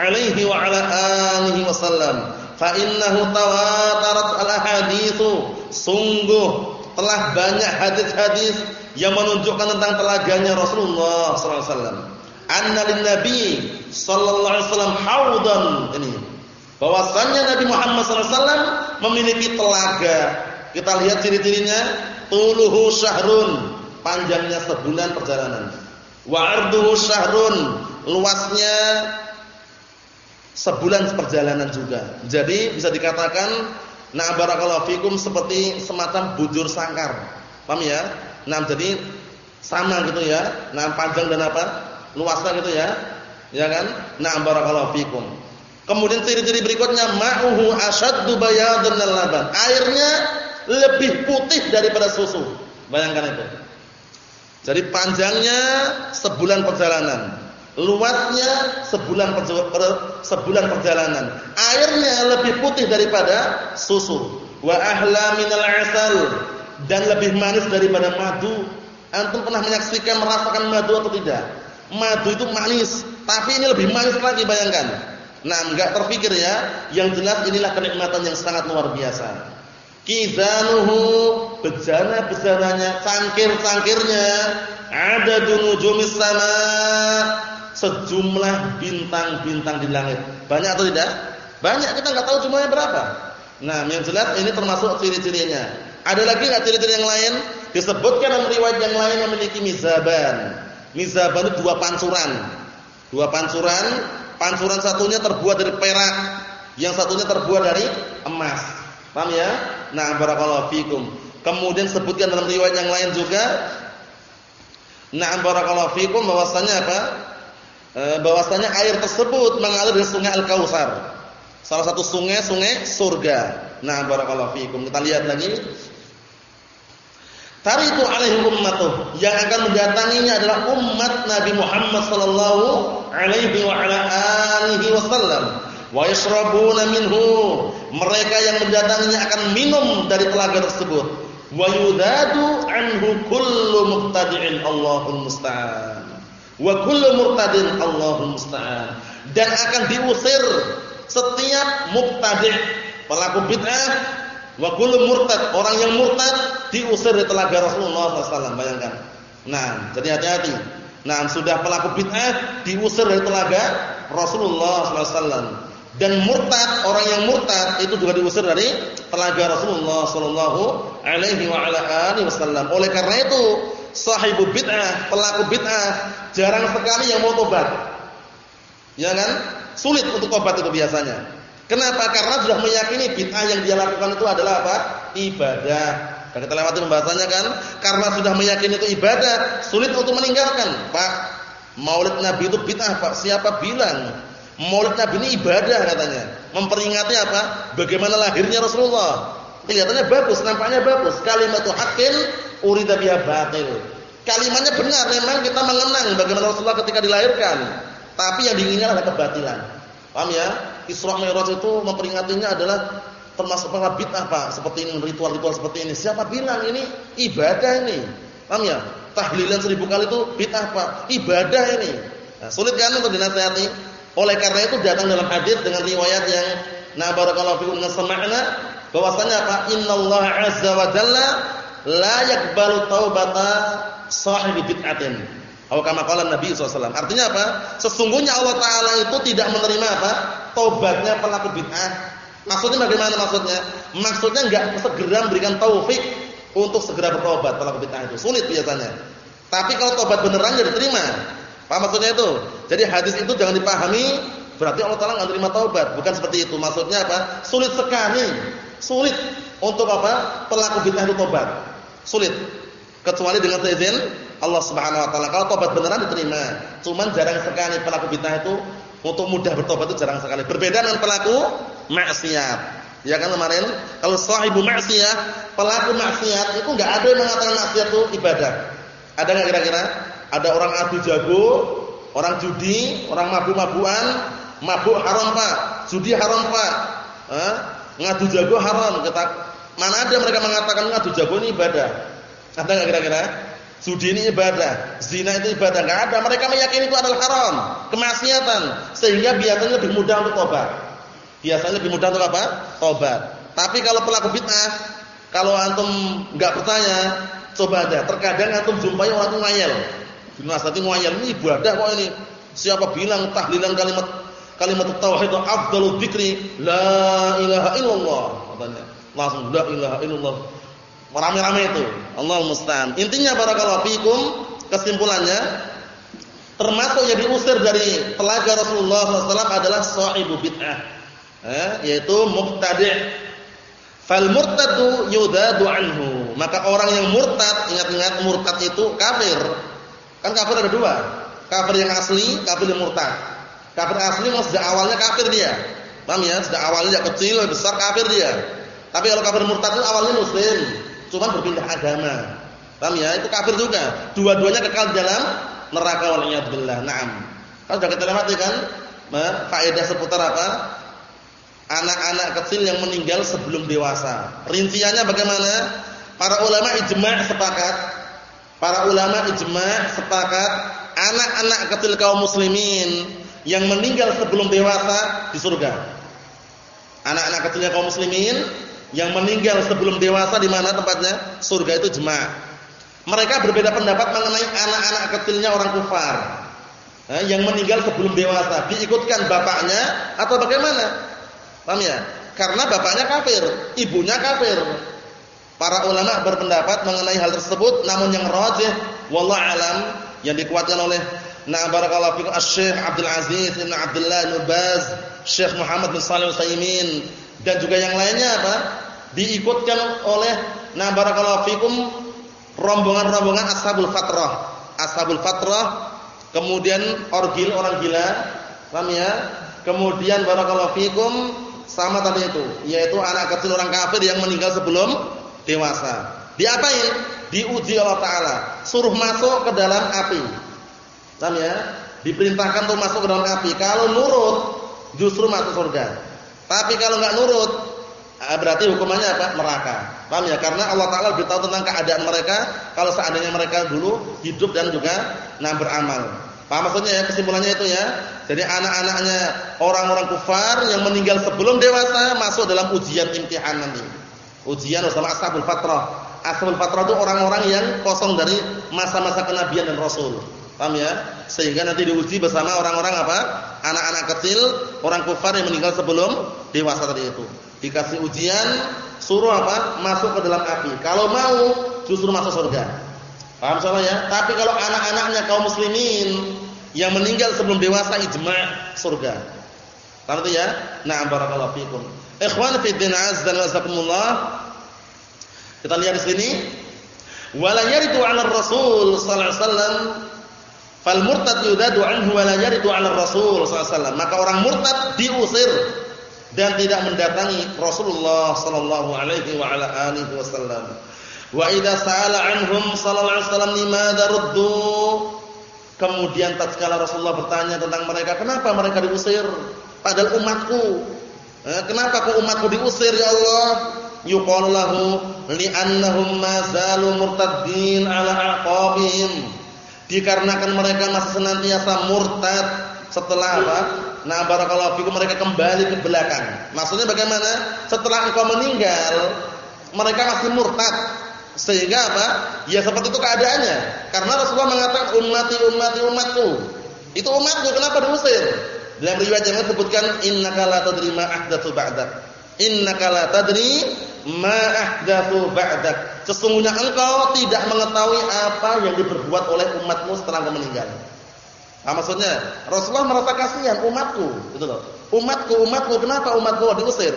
alaihi wa ala alihi wasallam. Fa innahu tawatarat al-ahaditsu. Sungguh telah banyak hadis-hadis yang menunjukkan tentang telaganya Rasulullah sallallahu alaihi wasallam. Anna lin nabi sallallahu alaihi wasallam haudan ini. Bahwasanya Nabi Muhammad wasallam memiliki telaga. Kita lihat ciri-cirinya, tuluhu syahrun, panjangnya sebulan perjalanan. Wa arduhu syahrun, luasnya sebulan perjalanan juga. Jadi bisa dikatakan Nah barakallahu fikum seperti semacam bujur sangkar. Paham ya? Nah jadi sama gitu ya. Nah panjang dan apa? Luasnya gitu ya. Ya kan? Nah barakallahu fikum. Kemudian ciri-ciri berikutnya ma'uhu asyaddu bayadan laban. Airnya lebih putih daripada susu. Bayangkan itu. Jadi panjangnya sebulan perjalanan luasnya sebulan sebulan perjalanan. Airnya lebih putih daripada susu. Wa ahla minal asal dan lebih manis daripada madu. Antum pernah menyaksikan merasakan madu atau tidak? Madu itu manis, tapi ini lebih manis lagi bayangkan. Nah, enggak terpikir ya. Yang jelas inilah kenikmatan yang sangat luar biasa. Kizanuhu bejana-bejananya, cangkir-cangkirnya ada nujumis sama sejumlah bintang-bintang di langit. Banyak atau tidak? Banyak kita nggak tahu jumlahnya berapa. Nah, yang jelas ini termasuk ciri-cirinya. Ada lagi nggak ciri-ciri yang lain? Disebutkan dalam riwayat yang lain memiliki mizaban. Mizaban itu dua pancuran. Dua pancuran, pancuran satunya terbuat dari perak, yang satunya terbuat dari emas. Paham ya? Nah, barakallahu fikum. Kemudian sebutkan dalam riwayat yang lain juga Nah, barakallahu fikum bahwasanya apa? Eh, bahwasanya air tersebut mengalir dari sungai Al-Kautsar. Salah satu sungai-sungai surga. Nah, barakallahu fiikum. Kita lihat lagi. Tariku alaihi ummatuh. Yang akan mendatanginya adalah umat Nabi Muhammad sallallahu alaihi wa ala alihi wasallam. Wa yashrabuna minhu. Mereka yang mendatanginya akan minum dari telaga tersebut. Wa yudadu anhu kullu muqtadi'in Allahul musta'an wa kullu murtadin Allahu musta'an dan akan diusir setiap mubtadi' pelaku bid'ah Wa kullu murtad, orang yang murtad diusir dari telaga Rasulullah SAW. Bayangkan. Nah, jadi hati-hati. Nah, sudah pelaku bid'ah diusir dari telaga Rasulullah SAW. Dan murtad, orang yang murtad itu juga diusir dari telaga Rasulullah sallallahu alaihi wasallam. Oleh karena itu, sahibu bid'ah, pelaku bid'ah jarang sekali yang mau tobat. Ya kan? Sulit untuk tobat itu biasanya. Kenapa? Karena sudah meyakini bid'ah yang dia lakukan itu adalah apa? Ibadah. Dan kita lewati pembahasannya kan? Karena sudah meyakini itu ibadah, sulit untuk meninggalkan. Pak, Maulid Nabi itu bid'ah, Pak. Siapa bilang? Maulid Nabi ini ibadah katanya. Memperingati apa? Bagaimana lahirnya Rasulullah. Kelihatannya bagus, nampaknya bagus. Kalimat haqqin urida biha batil. Kalimatnya benar, memang kita mengenang bagaimana Rasulullah ketika dilahirkan. Tapi yang diinginkan adalah kebatilan. Paham ya? Isra Mi'raj itu memperingatinya adalah termasuk para bid'ah Pak, seperti ini ritual-ritual seperti ini. Siapa bilang ini ibadah ini? Paham ya? Tahlilan seribu kali itu bid'ah Pak, ibadah ini. Nah, sulit kan untuk dinasihati? Oleh karena itu datang dalam hadis dengan riwayat yang na barakallahu fikum nasama'na bahwasanya apa? Innallaha 'azza wa jalla la yaqbalu taubata sahibi bid'atin. Atau kama qala Nabi SAW. Artinya apa? Sesungguhnya Allah taala itu tidak menerima apa? Taubatnya pelaku bid'ah. Maksudnya bagaimana maksudnya? Maksudnya enggak segera memberikan taufik untuk segera bertobat pelaku bid'ah itu. Sulit biasanya. Tapi kalau tobat beneran ya diterima. Apa maksudnya itu? Jadi hadis itu jangan dipahami berarti Allah Taala enggak terima taubat. Bukan seperti itu. Maksudnya apa? Sulit sekali. Sulit untuk apa? Pelaku bid'ah itu tobat. Sulit. Kecuali dengan izin Allah Subhanahu wa taala. Kalau tobat beneran diterima. Cuman jarang sekali pelaku bid'ah itu untuk mudah bertobat itu jarang sekali. Berbeda dengan pelaku maksiat. Ya kan kemarin kalau sahibu maksiat, pelaku maksiat itu enggak ada yang mengatakan maksiat itu ibadah. Ada enggak kira-kira? Ada orang adu jago, orang judi, orang mabuk-mabukan, mabuk haram Pak, judi haram Pak. Eh? Ngadu jago haram. Kata, mana ada mereka mengatakan ngadu jago ini ibadah? Ada enggak kira-kira? Judi ini ibadah, zina itu ibadah. Enggak ada. Mereka meyakini itu adalah haram, kemaksiatan, sehingga biasanya lebih mudah untuk tobat. Biasanya lebih mudah untuk apa? Tobat. Tapi kalau pelaku bid'ah, kalau antum enggak percaya, coba aja. Terkadang antum jumpai orang itu ngayal. Dinasihati ngoyal ini ibadah kok ini. Siapa bilang tahlilan kalimat kalimat tauhid afdalul dzikri la ilaha illallah katanya. Langsung la ilaha illallah. Rame-rame itu. Allah musta'an. Intinya barakallahu fikum kesimpulannya termasuk yang diusir dari telaga Rasulullah SAW adalah sahibu bid'ah. Eh, yaitu mubtadi'. Fal murtadu yudadu anhu. Maka orang yang murtad, ingat-ingat murtad itu kafir. Kan kafir ada dua. Kafir yang asli, kafir yang murtad. Kafir asli memang sejak awalnya kafir dia. Paham ya? Sejak awalnya kecil, besar kafir dia. Tapi kalau kafir murtad itu awalnya muslim, cuma berpindah agama. Paham ya? Itu kafir juga. Dua-duanya kekal dalam neraka waliyadzubillah. Naam. Kalau sudah kita lewati kan faedah seputar apa? Anak-anak kecil yang meninggal sebelum dewasa. Rinciannya bagaimana? Para ulama ijma' sepakat Para ulama ijma' sepakat anak-anak kecil kaum muslimin yang meninggal sebelum dewasa di surga. Anak-anak kecilnya kaum muslimin yang meninggal sebelum dewasa di mana tempatnya? Surga itu jema'. Mereka berbeda pendapat mengenai anak-anak kecilnya orang kufar. Eh, yang meninggal sebelum dewasa diikutkan bapaknya atau bagaimana? Paham ya? Karena bapaknya kafir, ibunya kafir. Para ulama berpendapat mengenai hal tersebut namun yang rajih wallahu alam yang dikuatkan oleh Na barakallahu fikum Asy-Syaikh Abdul Aziz Ibn Abdullah Ibn Baz, Syekh Muhammad bin Shalih Al-Utsaimin dan juga yang lainnya apa? Diikutkan oleh na barakallahu fikum rombongan-rombongan Ashabul Fatrah. Ashabul Fatrah, kemudian orgil orang gila, paham ya? Kemudian barakallahu fikum sama tadi itu, yaitu anak kecil orang kafir yang meninggal sebelum dewasa. Diapain? Diuji Allah Taala, suruh masuk ke dalam api. Paham ya? Diperintahkan untuk masuk ke dalam api. Kalau nurut, justru masuk surga. Tapi kalau nggak nurut, ah, berarti hukumannya apa? Neraka. Paham ya? Karena Allah Taala beritahu tentang keadaan mereka kalau seandainya mereka dulu hidup dan juga nah beramal. Paham maksudnya ya? Kesimpulannya itu ya. Jadi anak-anaknya orang-orang kufar yang meninggal sebelum dewasa masuk dalam ujian imtihan nanti. Ujian bersama ashabul fatrah. Ashabul fatrah itu orang-orang yang kosong dari masa-masa kenabian dan rasul. Paham ya? Sehingga nanti diuji bersama orang-orang apa? Anak-anak kecil, orang kufar yang meninggal sebelum dewasa tadi itu. Dikasih ujian, suruh apa? Masuk ke dalam api. Kalau mau, justru masuk surga. Paham salah ya? Tapi kalau anak-anaknya kaum muslimin yang meninggal sebelum dewasa ijma' surga. Paham ya? Na'am barakallahu fikum. Ikhwan fi din azza wa jazakumullah. Kita lihat di sini. Wala yaridu 'ala Rasul sallallahu alaihi wasallam Fal murtad yudadu anhu wa la yaridu 'ala Rasul sallallahu Maka orang murtad diusir dan tidak mendatangi Rasulullah sallallahu alaihi wa ala alihi wasallam. Wa idza sa'ala anhum sallallahu alaihi wasallam limadza ruddu Kemudian tatkala Rasulullah bertanya tentang mereka, kenapa mereka diusir? Padahal umatku. Eh, kenapa kok umatku diusir ya Allah? Yuqalu lahu li'annahum ma zalu murtaddin ala aqabihim dikarenakan mereka masih senantiasa murtad setelah apa? Nah, barakallahu fikum mereka kembali ke belakang. Maksudnya bagaimana? Setelah engkau meninggal, mereka masih murtad. Sehingga apa? Ya seperti itu keadaannya. Karena Rasulullah mengatakan ummati ummati umatku. Itu umatku kenapa diusir? Dalam riwayat yang disebutkan innaka la tadri ma ahdatsu ba'dak. Innaka la tadri ma ahdatsu ba'dak. Sesungguhnya engkau tidak mengetahui apa yang diperbuat oleh umatmu setelah engkau meninggal. Nah, maksudnya Rasulullah merasa kasihan umatku, gitu loh. Umatku, umatku, kenapa umatku diusir?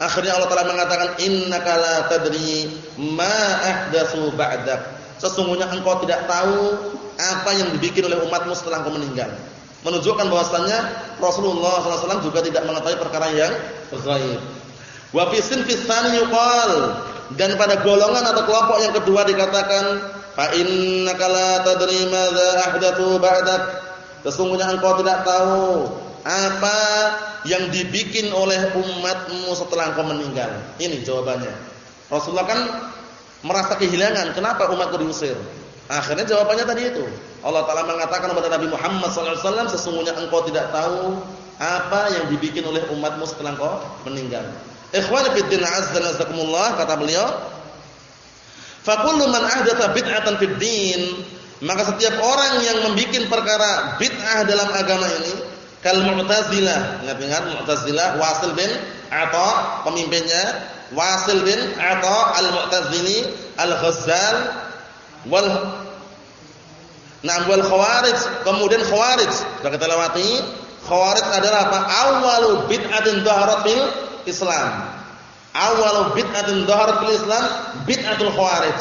Akhirnya Allah Taala mengatakan innaka la tadri ma ahdatsu ba'dak. Sesungguhnya engkau tidak tahu apa yang dibikin oleh umatmu setelah engkau meninggal. Menunjukkan bahwasannya Rasulullah SAW juga tidak mengetahui perkara yang gaib. Wa fi sinfis yuqal. Dan pada golongan atau kelompok yang kedua dikatakan fa innaka la tadri madza ahdatsu ba'dak. Sesungguhnya engkau tidak tahu apa yang dibikin oleh umatmu setelah engkau meninggal. Ini jawabannya. Rasulullah kan merasa kehilangan kenapa umatku diusir? Akhirnya jawabannya tadi itu. Allah taala mengatakan kepada Nabi Muhammad SAW sesungguhnya engkau tidak tahu apa yang dibikin oleh umatmu setelah engkau meninggal Ikhwan fi din azza wa kata beliau, fa kullu man ahdatha bid'atan fid din, maka setiap orang yang membuat perkara bid'ah dalam agama ini, kal Mu'tazilah, ingat-ingat Mu'tazilah Wasil bin Atha pemimpinnya, Wasil bin Atha al-Mu'tazili al-Ghazzal wal wal Khawarij, kemudian Khawarij, sudah kita lewati. Khawarij adalah apa? Awalu bid'atin dhaharat Islam. Awal bid'atin dhaharat fil Islam bid'atul khawarij.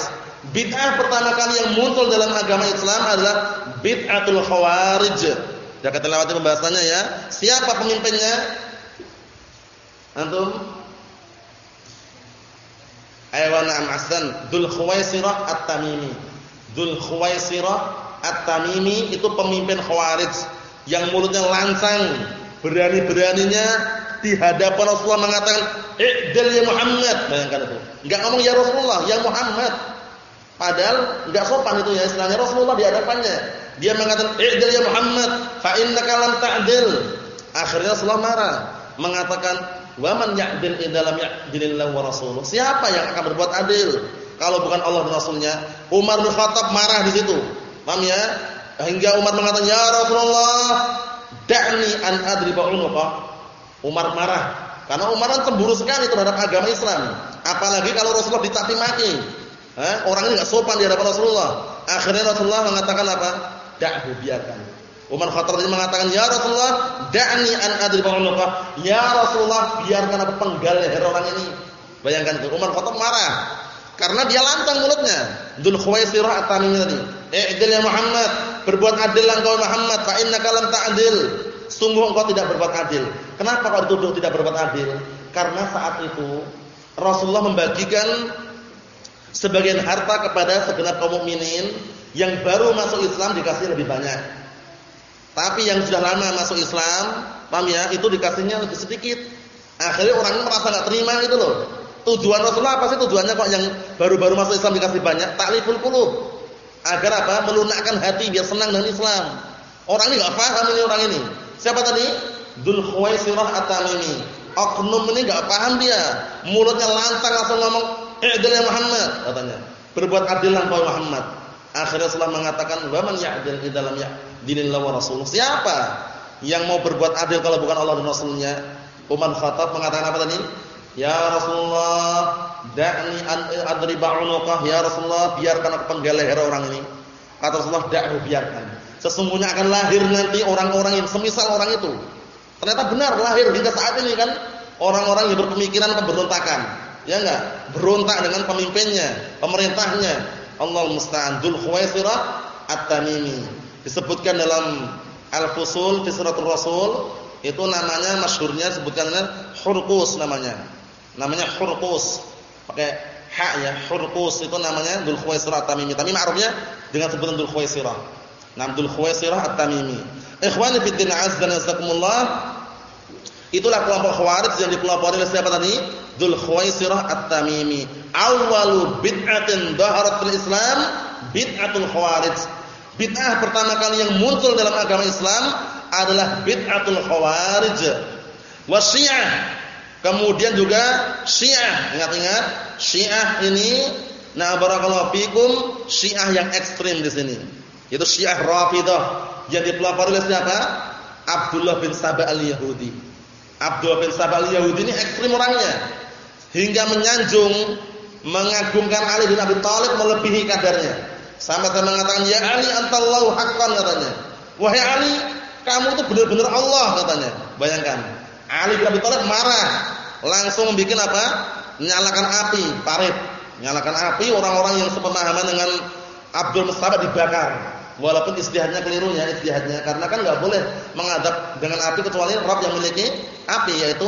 Bid'ah pertama kali yang muncul dalam agama Islam adalah bid'atul khawarij. Sudah kita lewati pembahasannya ya. Siapa pemimpinnya? Antum? Aywan na'am ahsan. Dzul Khuwaisirah At-Tamimi. Dzul Khuwaisirah At-Tamimi itu pemimpin khawarij yang mulutnya lancang, berani-beraninya di hadapan Rasulullah mengatakan, "I'dil ya Muhammad." Bayangkan itu. Enggak ngomong ya Rasulullah, ya Muhammad. Padahal enggak sopan itu ya istilahnya Rasulullah di hadapannya. Dia mengatakan, "I'dil ya Muhammad, fa innaka lam ta'dil." Akhirnya Rasulullah marah, mengatakan, "Wa man ya'dil idza lam ya'dilillahu wa rasuluh?" Siapa yang akan berbuat adil kalau bukan Allah dan Rasulnya? Umar bin Khattab marah di situ. Paham ya? Hingga Umar mengatakan, "Ya Rasulullah, da'ni an adriba unuqa." Umar marah karena Umar kan cemburu sekali terhadap agama Islam. Apalagi kalau Rasulullah dicaci maki. Eh, orang ini enggak sopan di hadapan Rasulullah. Akhirnya Rasulullah mengatakan apa? Da'hu biarkan. Umar Khattab mengatakan, "Ya Rasulullah, da'ni an adrib unuqa." Ya Rasulullah, biarkan aku penggal leher orang ini. Bayangkan itu, Umar Khattab marah karena dia lantang mulutnya. Dzul Khuwaisirah at-Tamimi tadi. "I'dil ya Muhammad, berbuat adil engkau Muhammad, fa innaka lam ta'dil." Sungguh engkau tidak berbuat adil. Kenapa kau dituduh tidak berbuat adil? Karena saat itu Rasulullah membagikan sebagian harta kepada segenap kaum mukminin yang baru masuk Islam dikasih lebih banyak. Tapi yang sudah lama masuk Islam, paham ya, itu dikasihnya lebih sedikit. Akhirnya orang ini merasa enggak terima itu loh. Tujuan Rasulullah apa sih tujuannya kok yang baru-baru masuk Islam dikasih banyak? Ta'liful qulub. Agar apa? Melunakkan hati biar senang dengan Islam. Orang ini enggak paham ini orang ini. Siapa tadi? Dzul Khuwaisirah At-Tamimi. Oknum ini enggak paham dia. Mulutnya lantang langsung ngomong, "I'dil ya Muhammad," katanya. Berbuat adillah wahai Muhammad. Akhirnya Rasulullah mengatakan, "Wa man ya'dil idza lam ya'dilillahu wa rasuluh?" Siapa yang mau berbuat adil kalau bukan Allah dan Rasulnya? Umar Khattab mengatakan apa tadi? Ya Rasulullah, da'ni adriba unuqah. Ya Rasulullah, biarkan aku penggal leher orang ini. Kata Rasulullah, da'hu biarkan. Sesungguhnya akan lahir nanti orang-orang yang semisal orang itu. Ternyata benar lahir hingga saat ini kan orang-orang yang berpemikiran pemberontakan. Ya enggak? Berontak dengan pemimpinnya, pemerintahnya. Allah musta'an. Dzul At-Tamimi. Disebutkan dalam Al-Fusul fi Suratul Rasul itu namanya masyhurnya sebutkannya Hurqus namanya. Namanya Hurqus. Pakai hak ya, Hurqus itu namanya Dzul Khuwaisirah At-Tamimi. Tapi ma'rufnya dengan sebutan Dzul Khuwaisirah. Nam Dzul Khuwaisirah At-Tamimi. Ikhwani fi din azza wa jazakumullah. Itulah kelompok Khawarij yang dipelopori oleh siapa tadi? Dzul Khuwaisirah At-Tamimi. Awwalu bid'atin dhaharat fil Islam bid'atul Khawarij. Bid'ah pertama kali yang muncul dalam agama Islam adalah bid'atul Khawarij. Wa Syiah. Kemudian juga Syiah. Ingat-ingat, Syiah ini nah barakallahu fikum Syiah yang ekstrim di sini. Yaitu Syiah Rafidah yang dipelopori oleh siapa? Abdullah bin Sabah al-Yahudi. Abdullah bin Sabah al-Yahudi ini ekstrim orangnya hingga menyanjung mengagungkan Ali bin Abi Thalib melebihi kadarnya. Sampai dia mengatakan, "Ya Ali, antallahu haqqan," katanya. "Wahai Ali, kamu itu benar-benar Allah," katanya. Bayangkan. Ali bin Abi Thalib marah, langsung membuat apa? Nyalakan api, parit. Nyalakan api orang-orang yang sepemahaman dengan Abdul Mustabad dibakar. Walaupun istihadnya keliru ya istihadnya karena kan enggak boleh mengadab dengan api kecuali Rabb yang memiliki api yaitu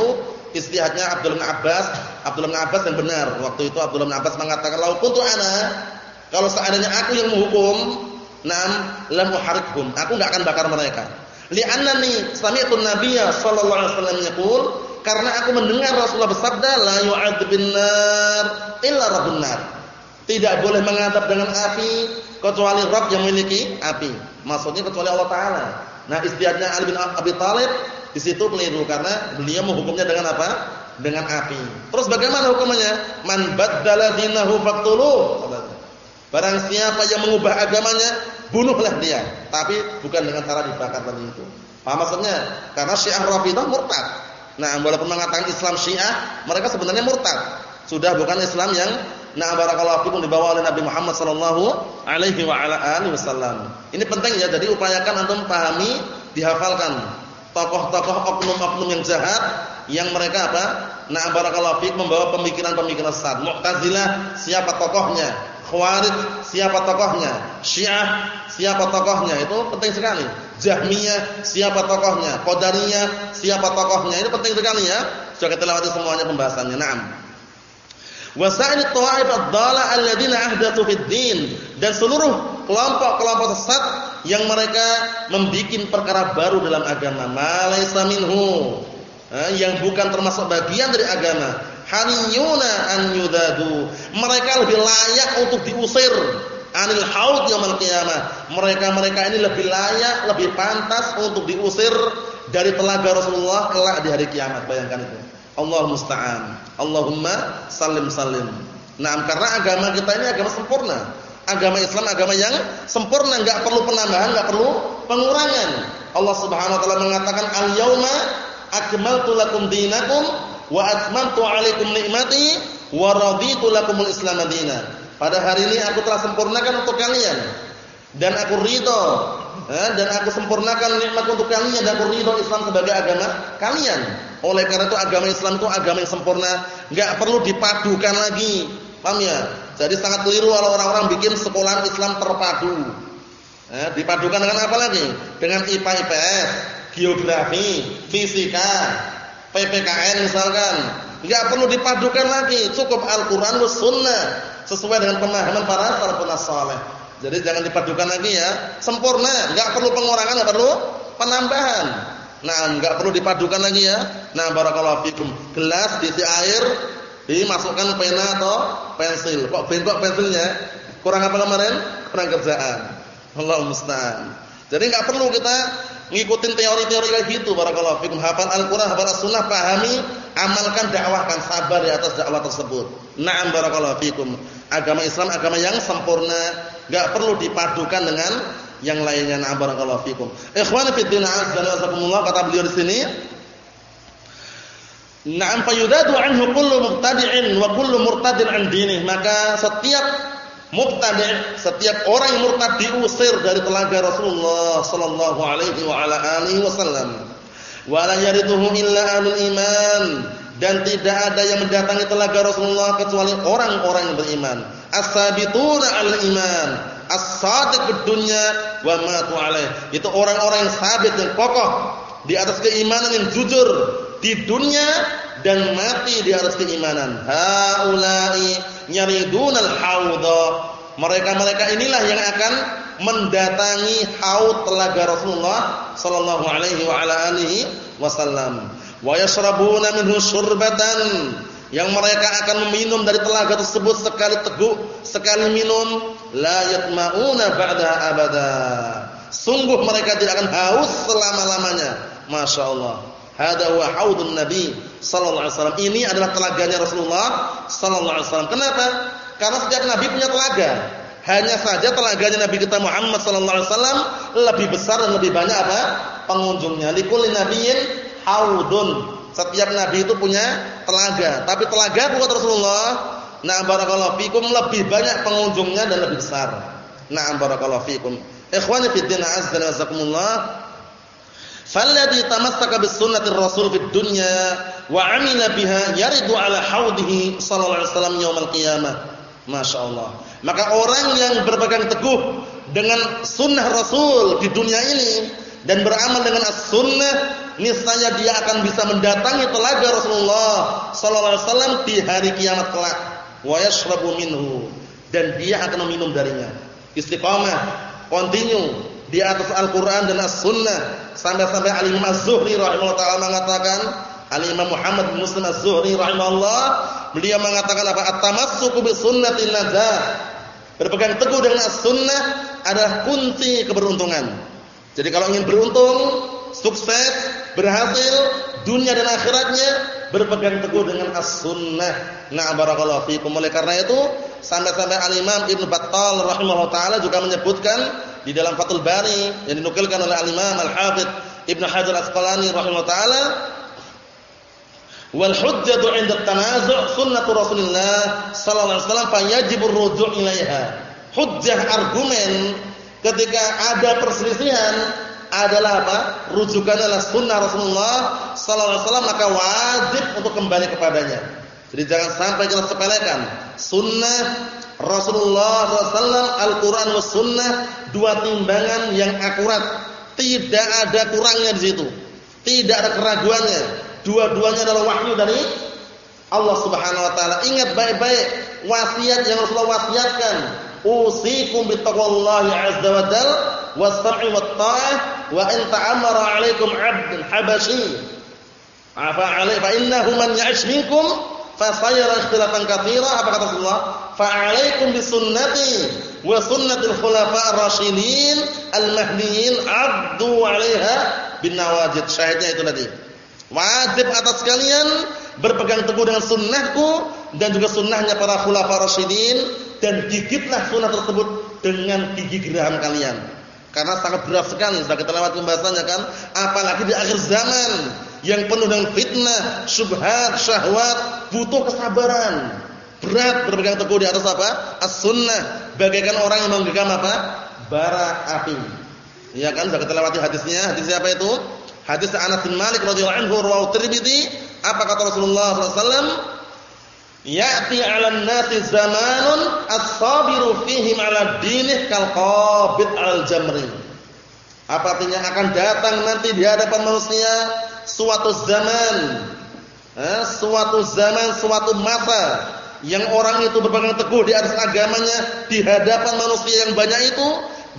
istihadnya bin Abbas, bin Abbas yang benar. Waktu itu bin Abbas mengatakan, "Lau kuntu ana, kalau seandainya aku yang menghukum, nam lam uharikhum, aku enggak akan bakar mereka." Li'annani sami'tu an-nabiyya sallallahu alaihi wasallam yaqul, karena aku mendengar Rasulullah bersabda, "La yu'adzibun nar illa rabbun nar." Tidak boleh mengadab dengan api kecuali Rabb yang memiliki api. Maksudnya kecuali Allah taala. Nah, istihadnya Ali bin Abi Thalib di situ keliru karena beliau menghukumnya dengan apa? Dengan api. Terus bagaimana hukumannya? Man baddala dinahu faqtuluh. Barang siapa yang mengubah agamanya, bunuhlah dia. Tapi bukan dengan cara dibakar tadi itu. Paham maksudnya? Karena Syiah Rafidhah murtad. Nah, walaupun mengatakan Islam Syiah, mereka sebenarnya murtad. Sudah bukan Islam yang nah barakallahu fikum dibawa oleh Nabi Muhammad sallallahu alaihi wa ala alihi wasallam. Ini penting ya, jadi upayakan antum pahami, dihafalkan tokoh-tokoh oknum-oknum yang jahat yang mereka apa? Nah barakallahu fiik membawa pemikiran-pemikiran sesat. Mu'tazilah siapa tokohnya? Khawarij siapa tokohnya? Syiah siapa tokohnya? Itu penting sekali. Jahmiyah siapa tokohnya? Qadariyah siapa tokohnya? Ini penting sekali ya. Sudah kita lewati semuanya pembahasannya. Naam. Wasa'il ta'if ad-dhalah alladziina ahdatsu fid din dan seluruh kelompok-kelompok sesat yang mereka membuat perkara baru dalam agama, malaisa minhu, yang bukan termasuk bagian dari agama. Haniyuna an yudadu. Mereka lebih layak untuk diusir anil haud yaumil qiyamah. Mereka-mereka ini lebih layak, lebih pantas untuk diusir dari telaga Rasulullah kelak di hari kiamat. Bayangkan itu. Allah musta'an. Allahumma salim salim. Nah, karena agama kita ini agama sempurna. Agama Islam agama yang sempurna, enggak perlu penambahan, enggak perlu pengurangan. Allah Subhanahu wa taala mengatakan al-yauma akmaltu lakum dinakum wa atmamtu 'alaikum ni'mati wa raditu lakumul Islam madina. Pada hari ini aku telah sempurnakan untuk kalian dan aku ridho dan aku sempurnakan nikmat untuk kalian dan ridho Islam sebagai agama kalian. Oleh karena itu agama Islam itu agama yang sempurna, enggak perlu dipadukan lagi. Paham ya? Jadi sangat keliru kalau orang-orang bikin sekolah Islam terpadu. Eh, dipadukan dengan apa lagi? Dengan IPA IPS, geografi, fisika, PPKN misalkan. Enggak perlu dipadukan lagi, cukup Al-Qur'an was sunnah sesuai dengan pemahaman para salafun saleh. Jadi jangan dipadukan lagi ya. Sempurna, enggak perlu pengurangan, enggak perlu penambahan. Nah, enggak perlu dipadukan lagi ya. Nah, barakallahu fikum. Gelas diisi air, dimasukkan pena atau pensil. Kok bengkok pensilnya? Kurang apa kemarin? Kurang kerjaan. Allah musta'an. Jadi enggak perlu kita ngikutin teori-teori kayak gitu barakallahu fikum. Hafal Al-Qur'an, hafal As-Sunnah, pahami amalkan dakwahkan sabar di atas dakwah tersebut. Na'am barakallahu fikum. Agama Islam agama yang sempurna, enggak perlu dipadukan dengan yang lainnya. Na'am barakallahu fikum. Ikhwan fi din wa jalla kata beliau di sini, Na'am fayudadu anhu kullu mubtadi'in wa kullu murtadin an dinih. Maka setiap mubtadi', setiap orang yang murtad diusir dari telaga Rasulullah sallallahu alaihi wa ala alihi wasallam wala yarithuhu illa ahlul iman dan tidak ada yang mendatangi telaga Rasulullah kecuali orang-orang yang beriman as-sabituna al-iman. As-sadiq dunya wa matu alaih. Itu orang-orang yang sabit dan kokoh di atas keimanan yang jujur di dunia dan mati di atas keimanan. Haula'i nyaridunal haudha mereka-mereka inilah yang akan mendatangi haud telaga Rasulullah sallallahu alaihi wa ala alihi wasallam. Wa yashrabuna minhu syurbatan yang mereka akan meminum dari telaga tersebut sekali teguk sekali minum la yatmauna ba'da abada. Sungguh mereka tidak akan haus selama-lamanya. Masyaallah hada huwa haudun nabi sallallahu alaihi wasallam. Ini adalah telaganya Rasulullah sallallahu alaihi wasallam. Kenapa? Karena setiap nabi punya telaga. Hanya saja telaganya Nabi kita Muhammad sallallahu alaihi wasallam lebih besar dan lebih banyak apa? pengunjungnya. Likulli nabiyyin haudun. Setiap nabi itu punya telaga, tapi telaga buat Rasulullah, nah barakallahu fikum lebih banyak pengunjungnya dan lebih besar. Nah barakallahu fikum. Ikhwani fi din azza wa jazakumullah. Falladhi tamassaka bis sunnatir rasul fid dunya wa 'amila biha yaridu ala haudihi sallallahu alaihi wasallam yaumil qiyamah. Masyaallah. Maka orang yang berpegang teguh dengan sunnah Rasul di dunia ini dan beramal dengan as-sunnah, niscaya dia akan bisa mendatangi telaga Rasulullah sallallahu alaihi wasallam di hari kiamat kelak. Wa yashrabu minhu. Dan dia akan meminum darinya. Istiqamah, continue di atas Al-Qur'an dan as-sunnah. Sampai-sampai Al-Imam Az-Zuhri rahimahullah taala mengatakan Al-Imam Muhammad bin Muslim Az-Zuhri rahimahullah beliau mengatakan apa? At-tamassuku bi sunnatin najah berpegang teguh dengan as-sunnah adalah kunci keberuntungan. Jadi kalau ingin beruntung sukses berhasil dunia dan akhiratnya berpegang teguh dengan as-sunnah nah barakallahu fikum oleh karena itu sampai-sampai Al-Imam Ibnu Battal rahimahullah taala juga menyebutkan di dalam Fathul Bari yang dinukilkan oleh Al-Imam Al-Hafidz Ibnu Hajar Asqalani rahimahullah taala Wal hujjatu 'inda tanazu' sunnatu Rasulillah sallallahu alaihi wasallam fa yajibu ruju' ilaiha. Hujjah argumen ketika ada perselisihan adalah apa? Rujukannya adalah sunnah Rasulullah sallallahu alaihi wasallam maka wajib untuk kembali kepadanya. Jadi jangan sampai kita sepelekan. Sunnah Rasulullah SAW, Al-Quran was sunnah dua timbangan yang akurat, tidak ada kurangnya di situ, tidak ada keraguannya. Dua-duanya adalah wahyu dari Allah Subhanahu wa taala. Ingat baik-baik wasiat yang Rasulullah wasiatkan. Usikum bittaqwallahi azza wa jalla was-sam'i wa in ta'amara 'alaikum 'abdun habasyi. Afa 'alai fa innahu man ya'ish minkum fa sayara ikhtilafan katsira. Apa kata Rasulullah? Fa 'alaikum bisunnati wa sunnatil khulafa'ir rasyidin al-mahdiyyin 'addu 'alaiha bin nawajid. Syahidnya itu tadi. Wajib atas kalian berpegang teguh dengan sunnahku dan juga sunnahnya para khulafa rasyidin dan gigitlah sunnah tersebut dengan gigi geraham kalian. Karena sangat berat sekali sudah kita lewat pembahasannya kan, apalagi di akhir zaman yang penuh dengan fitnah, syubhat, syahwat, butuh kesabaran. Berat berpegang teguh di atas apa? As-sunnah, bagaikan orang yang menggenggam apa? bara api. Ya kan sudah kita lewati hadisnya. Hadis siapa itu? Hadis Anas bin Malik radhiyallahu anhu rawahu Tirmidzi, apa kata Rasulullah sallallahu alaihi wasallam? Ya'ti 'alan nasi zamanun as-sabiru fihim 'ala dinih kal qabid al jamri. Apa artinya akan datang nanti di hadapan manusia suatu zaman eh, suatu zaman, suatu masa yang orang itu berpegang teguh di atas agamanya di hadapan manusia yang banyak itu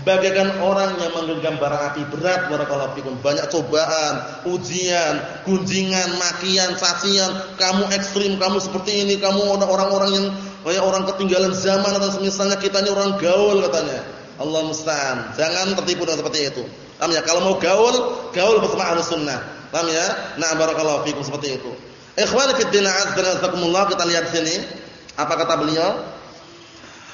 bagaikan orang yang menggenggam bara api berat barakallahu fikum. Banyak cobaan ujian gunjingan makian cacian. Kamu ekstrim kamu seperti ini kamu orang-orang yang kayak orang ketinggalan zaman atau misalnya kita ini orang gaul katanya. Allah musta'an. Jangan tertipu dengan seperti itu. Paham ya? Kalau mau gaul gaul bersama ahlus sunnah. Paham ya? Nah barakallahu fikum seperti itu. Ikhwan fi din azza kita lihat sini. Apa kata beliau?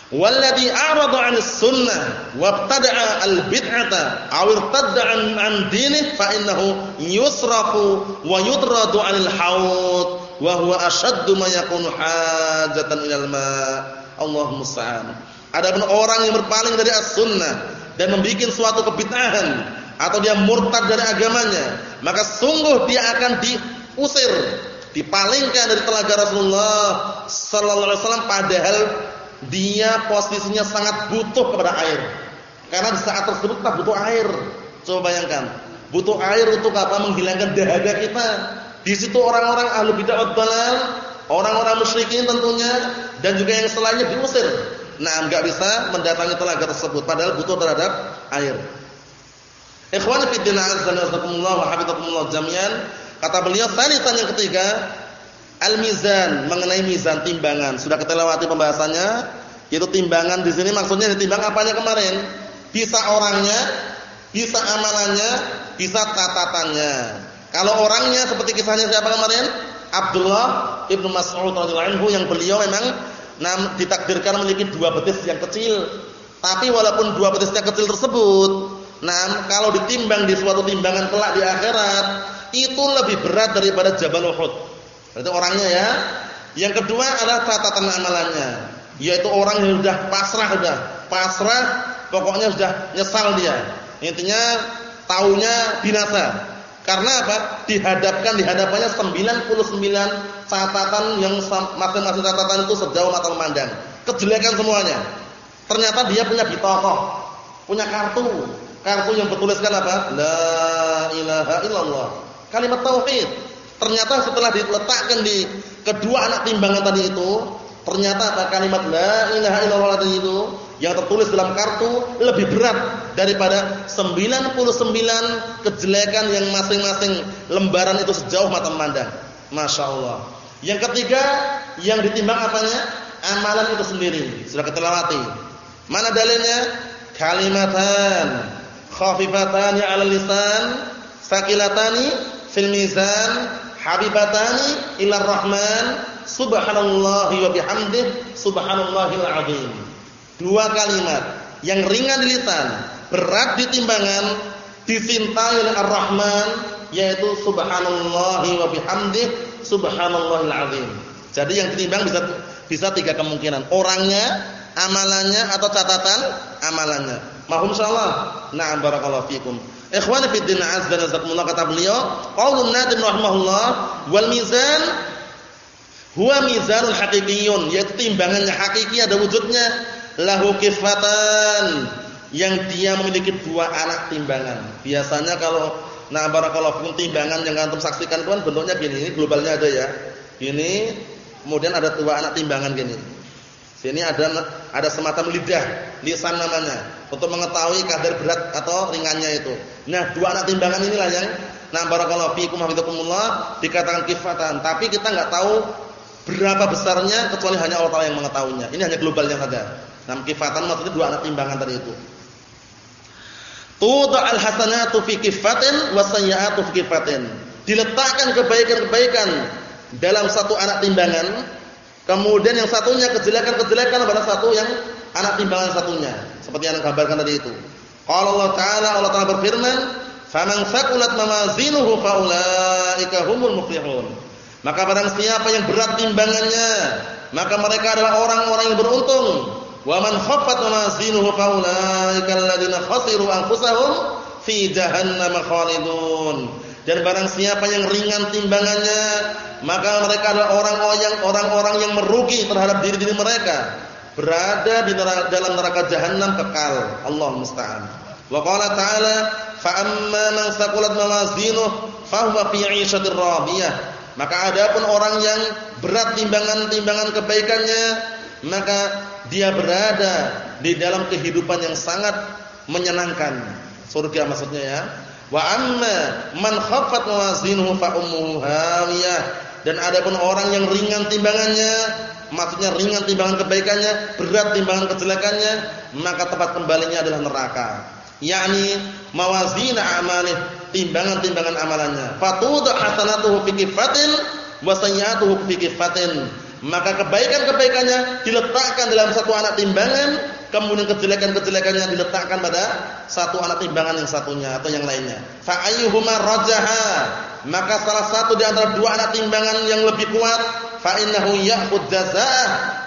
Walladhi a'rada 'anil sunnah wabtada'a al-bid'ata aw irtadda 'an an dinih fa innahu yusrafu wa yudradu 'anil haud wa huwa ashaddu ma yakunu hajatan ilal ma' Allahu musta'an. Adapun orang yang berpaling dari as-sunnah dan membuat suatu kebid'ahan atau dia murtad dari agamanya maka sungguh dia akan diusir dipalingkan dari telaga Rasulullah sallallahu alaihi wasallam padahal dia posisinya sangat butuh kepada air. Karena di saat tersebut kita butuh air. Coba bayangkan, butuh air untuk apa? Menghilangkan dahaga kita. Di situ orang-orang ahlu bid'ah dalal, orang-orang musyrikin tentunya dan juga yang selainnya diusir. Nah, enggak bisa mendatangi telaga tersebut padahal butuh terhadap air. Ikhwan fi din azza wa hafizakumullah jami'an. Kata beliau, salisan yang ketiga, Al-mizan mengenai mizan timbangan. Sudah kita lewati pembahasannya. Itu timbangan di sini maksudnya ditimbang apanya kemarin? Bisa orangnya, bisa amalannya, bisa catatannya. Kalau orangnya seperti kisahnya siapa kemarin? Abdullah Ibnu Mas'ud radhiyallahu anhu yang beliau memang ditakdirkan memiliki dua betis yang kecil. Tapi walaupun dua betis yang kecil tersebut, nah kalau ditimbang di suatu timbangan kelak di akhirat, itu lebih berat daripada Jabal Uhud. Itu orangnya ya. Yang kedua adalah catatan amalannya, yaitu orang yang sudah pasrah sudah, pasrah pokoknya sudah nyesal dia. Intinya taunya binasa. Karena apa? Dihadapkan di hadapannya 99 catatan yang masing-masing catatan itu sejauh mata memandang. Kejelekan semuanya. Ternyata dia punya bitokoh, punya kartu. Kartu yang bertuliskan apa? La ilaha illallah. Kalimat tauhid. Ternyata setelah diletakkan di kedua anak timbangan tadi itu, ternyata apa kalimat la ilaha illallah tadi itu yang tertulis dalam kartu lebih berat daripada 99 kejelekan yang masing-masing lembaran itu sejauh mata memandang. Masya Allah. Yang ketiga, yang ditimbang apanya? Amalan itu sendiri. Sudah kita. Mana dalilnya? Kalimatan khafifatan ya 'ala lisan, sakilatani fil mizan habibatani ila rahman subhanallahi wa bihamdih subhanallahil azim. Dua kalimat yang ringan di lisan, berat di timbangan, dicintai oleh Ar-Rahman yaitu subhanallahi wa bihamdih subhanallahil azim. Jadi yang ditimbang bisa bisa tiga kemungkinan. Orangnya, amalannya atau catatan amalannya. Mahum insyaallah. Na'am barakallahu fikum. Ikhwan fi din azza jalla kata beliau, qaulun nadim rahimahullah wal mizan huwa mizanul haqiqiyyun, yaitu timbangannya hakiki ada wujudnya lahu kifatan yang dia memiliki dua anak timbangan. Biasanya kalau nah barakallahu fikum timbangan yang antum saksikan itu kan bentuknya gini, ini globalnya ada ya. Gini, kemudian ada dua anak timbangan gini. Sini ada ada semacam lidah, lisan namanya, untuk mengetahui kadar berat atau ringannya itu. Nah, dua anak timbangan inilah yang nah barakallahu fiikum hafizakumullah dikatakan kifatan, tapi kita enggak tahu berapa besarnya kecuali hanya Allah Taala yang mengetahuinya. Ini hanya globalnya saja. Nah, kifatan maksudnya dua anak timbangan tadi itu. Tudah al-hasanatu fi kifatin wa sayyi'atu fi kifatin. Diletakkan kebaikan-kebaikan dalam satu anak timbangan Kemudian yang satunya kejelekan-kejelekan pada satu yang anak timbangan satunya. Seperti yang gambarkan tadi itu. Qala Allah Ta'ala Allah Ta'ala berfirman, "Faman saqulat mamazinuhu faulaika humul muflihun." Maka barang siapa yang berat timbangannya, maka mereka adalah orang-orang yang beruntung. Wa man khaffat mamazinuhu faulaika alladziina khasiru anfusahum fi jahannam khalidun. Dan barang siapa yang ringan timbangannya, maka mereka adalah orang-orang yang orang-orang yang merugi terhadap diri-diri mereka. Berada di neraka, dalam neraka jahanam kekal. Allah musta'an. Wa qala ta'ala fa amma man saqulat mawazinuhu fa fi radiyah. Maka adapun orang yang berat timbangan-timbangan kebaikannya maka dia berada di dalam kehidupan yang sangat menyenangkan. Surga maksudnya ya wa amma man khaffat mawazinuhu fa ummuhu hawiyah dan adapun orang yang ringan timbangannya, maksudnya ringan timbangan kebaikannya, berat timbangan kejelekannya, maka tempat kembalinya adalah neraka. Yakni mawazina amalih, timbangan-timbangan amalannya. Fatudha hasanatuhu fi kifatin wa sayyi'atuhu fi kifatin. Maka kebaikan-kebaikannya diletakkan dalam satu anak timbangan, kemudian kejelekan-kejelekannya diletakkan pada satu anak timbangan yang satunya atau yang lainnya. Fa ayyuhuma rajaha, maka salah satu di antara dua anak timbangan yang lebih kuat, fa innahu ya'khudh jazaa'ah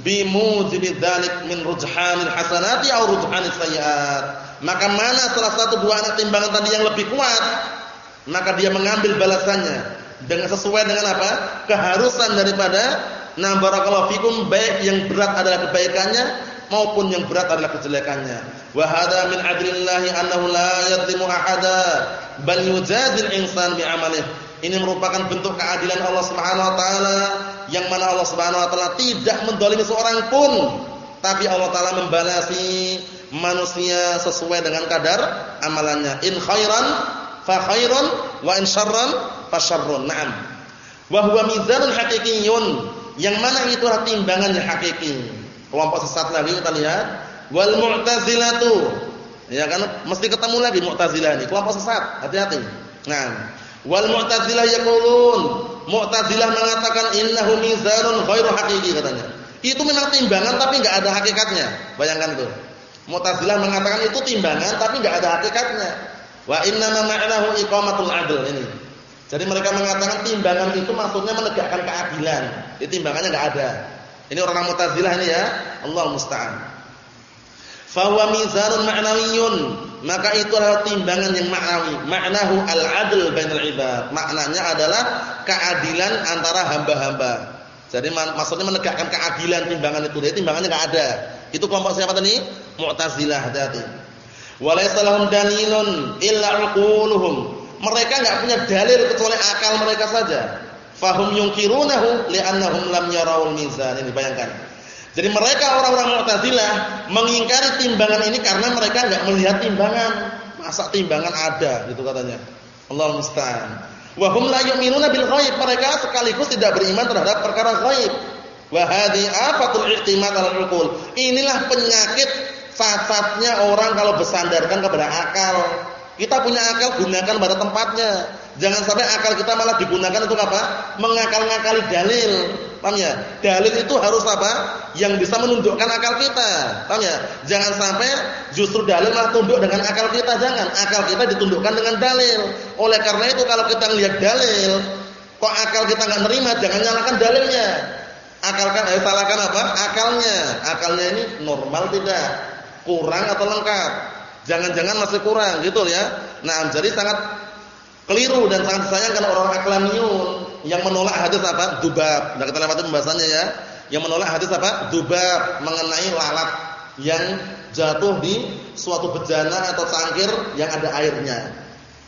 bimujibi dzalik min rujhanil hasanati aw rujhanis sayyiat. Maka mana salah satu dua anak timbangan tadi yang lebih kuat, maka dia mengambil balasannya dengan sesuai dengan apa? keharusan daripada nah barakallahu fikum baik yang berat adalah kebaikannya maupun yang berat adalah kejelekannya. Wa hadza min adlillahi annahu la yadhlimu ahada bal yujazil insan bi amalihi. Ini merupakan bentuk keadilan Allah Subhanahu wa taala yang mana Allah Subhanahu wa taala tidak mendolimi seorang pun, tapi Allah taala membalasi manusia sesuai dengan kadar amalannya. In khairan fa khairun wa in syarran fa syarrun. Naam. Wa huwa mizanun haqiqiyyun, yang mana itu timbangan yang hakiki. Kelompok sesat lagi kita lihat. Wal mu'tazilatu. Ya kan mesti ketemu lagi Mu'tazilah ini, kelompok sesat. Hati-hati. Nah, Wal Mu'tazilah yaqulun, Mu'tazilah mengatakan innahu mizanun ghairu haqiqi katanya. Itu memang timbangan tapi enggak ada hakikatnya. Bayangkan tuh. Mu'tazilah mengatakan itu timbangan tapi enggak ada hakikatnya. Wa inna ma ma'nahu iqamatul 'adl ini. Jadi mereka mengatakan timbangan itu maksudnya menegakkan keadilan. Itu timbangannya enggak ada. Ini orang Mu'tazilah ini ya. Allah musta'an. Fa huwa mizanun ma'nawiyyun maka itu adalah timbangan yang maknawi. Maknahu al-adl bainal ibad. Maknanya adalah keadilan antara hamba-hamba. Jadi maksudnya menegakkan keadilan timbangan itu. Jadi timbangannya enggak ada. Itu kelompok siapa tadi? Mu'tazilah hati-hati. Walaysa lahum dalilun illa uquluhum. Mereka enggak punya dalil kecuali akal mereka saja. Fahum yunkirunahu li'annahum lam yarawul mizan. Ini bayangkan. Jadi mereka orang-orang Mu'tazilah mengingkari timbangan ini karena mereka enggak melihat timbangan. Masa timbangan ada gitu katanya. Allah musta'an. Wa hum la yu'minuna bil ghaib. Mereka sekaligus tidak beriman terhadap perkara ghaib. Wa hadhi afatul i'timad 'ala al Inilah penyakit fasadnya orang kalau bersandarkan kepada akal. Kita punya akal gunakan pada tempatnya. Jangan sampai akal kita malah digunakan untuk apa? Mengakal-ngakali dalil. Paham ya? Dalil itu harus apa? Yang bisa menundukkan akal kita. Paham ya? Jangan sampai justru dalil malah tunduk dengan akal kita. Jangan. Akal kita ditundukkan dengan dalil. Oleh karena itu kalau kita lihat dalil, kok akal kita nggak nerima, jangan nyalakan dalilnya. Akalkan eh, salahkan apa? Akalnya. Akalnya ini normal tidak? Kurang atau lengkap? Jangan-jangan masih kurang gitu ya. Nah, jadi sangat keliru dan sangat disayangkan orang aklamiyun yang menolak hadis apa? Dubab. Nah, kita lewati pembahasannya ya. Yang menolak hadis apa? Dubab mengenai lalat yang jatuh di suatu bejana atau cangkir yang ada airnya.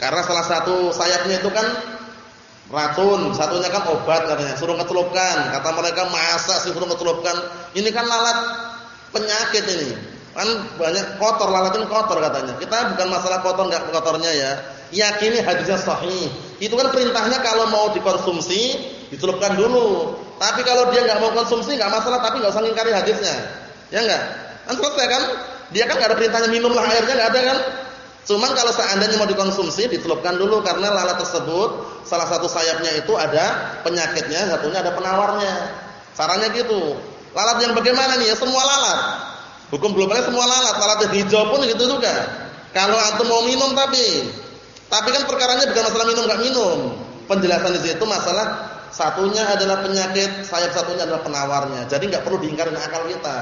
Karena salah satu sayapnya itu kan racun, satunya kan obat katanya, suruh kecelupkan. Kata mereka, "Masa sih suruh kecelupkan? Ini kan lalat penyakit ini." Kan banyak kotor, lalat ini kotor katanya. Kita bukan masalah kotor enggak kotornya ya yakini hadisnya sahih. Itu kan perintahnya kalau mau dikonsumsi dicelupkan dulu. Tapi kalau dia nggak mau konsumsi nggak masalah, tapi nggak usah ngingkari hadisnya. Ya enggak? Kan selesai kan? Dia kan nggak ada perintahnya minumlah airnya nggak ada kan? Cuman kalau seandainya mau dikonsumsi dicelupkan dulu karena lalat tersebut salah satu sayapnya itu ada penyakitnya, satunya ada penawarnya. Caranya gitu. Lalat yang bagaimana nih? Ya semua lalat. Hukum globalnya semua lalat. Lalat hijau pun gitu juga. Kalau antum mau minum tapi tapi kan perkaranya bukan masalah minum enggak minum. Penjelasan di situ masalah satunya adalah penyakit, sayap satunya adalah penawarnya. Jadi enggak perlu diingkari akal kita.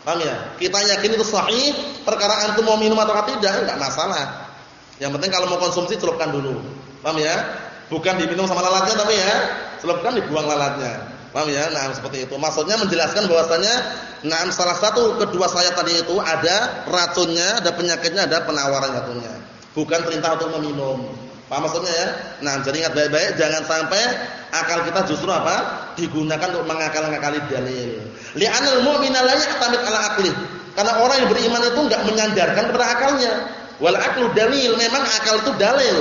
Paham ya? Kita yakin itu sahih, perkara antum mau minum atau tidak enggak masalah. Yang penting kalau mau konsumsi celupkan dulu. Paham ya? Bukan diminum sama lalatnya tapi ya, celupkan dibuang lalatnya. Paham ya? Nah, seperti itu. Maksudnya menjelaskan bahwasanya nah salah satu kedua sayap tadi itu ada racunnya, ada penyakitnya, ada penawaran satunya bukan perintah untuk meminum. Paham maksudnya ya? Nah, jadi ingat baik-baik jangan sampai akal kita justru apa? digunakan untuk mengakal-ngakali dalil. Li'anal mu'mina la ya'tamid ala aqli. Karena orang yang beriman itu enggak menyandarkan kepada akalnya. Wal aqlu dalil, memang akal itu dalil.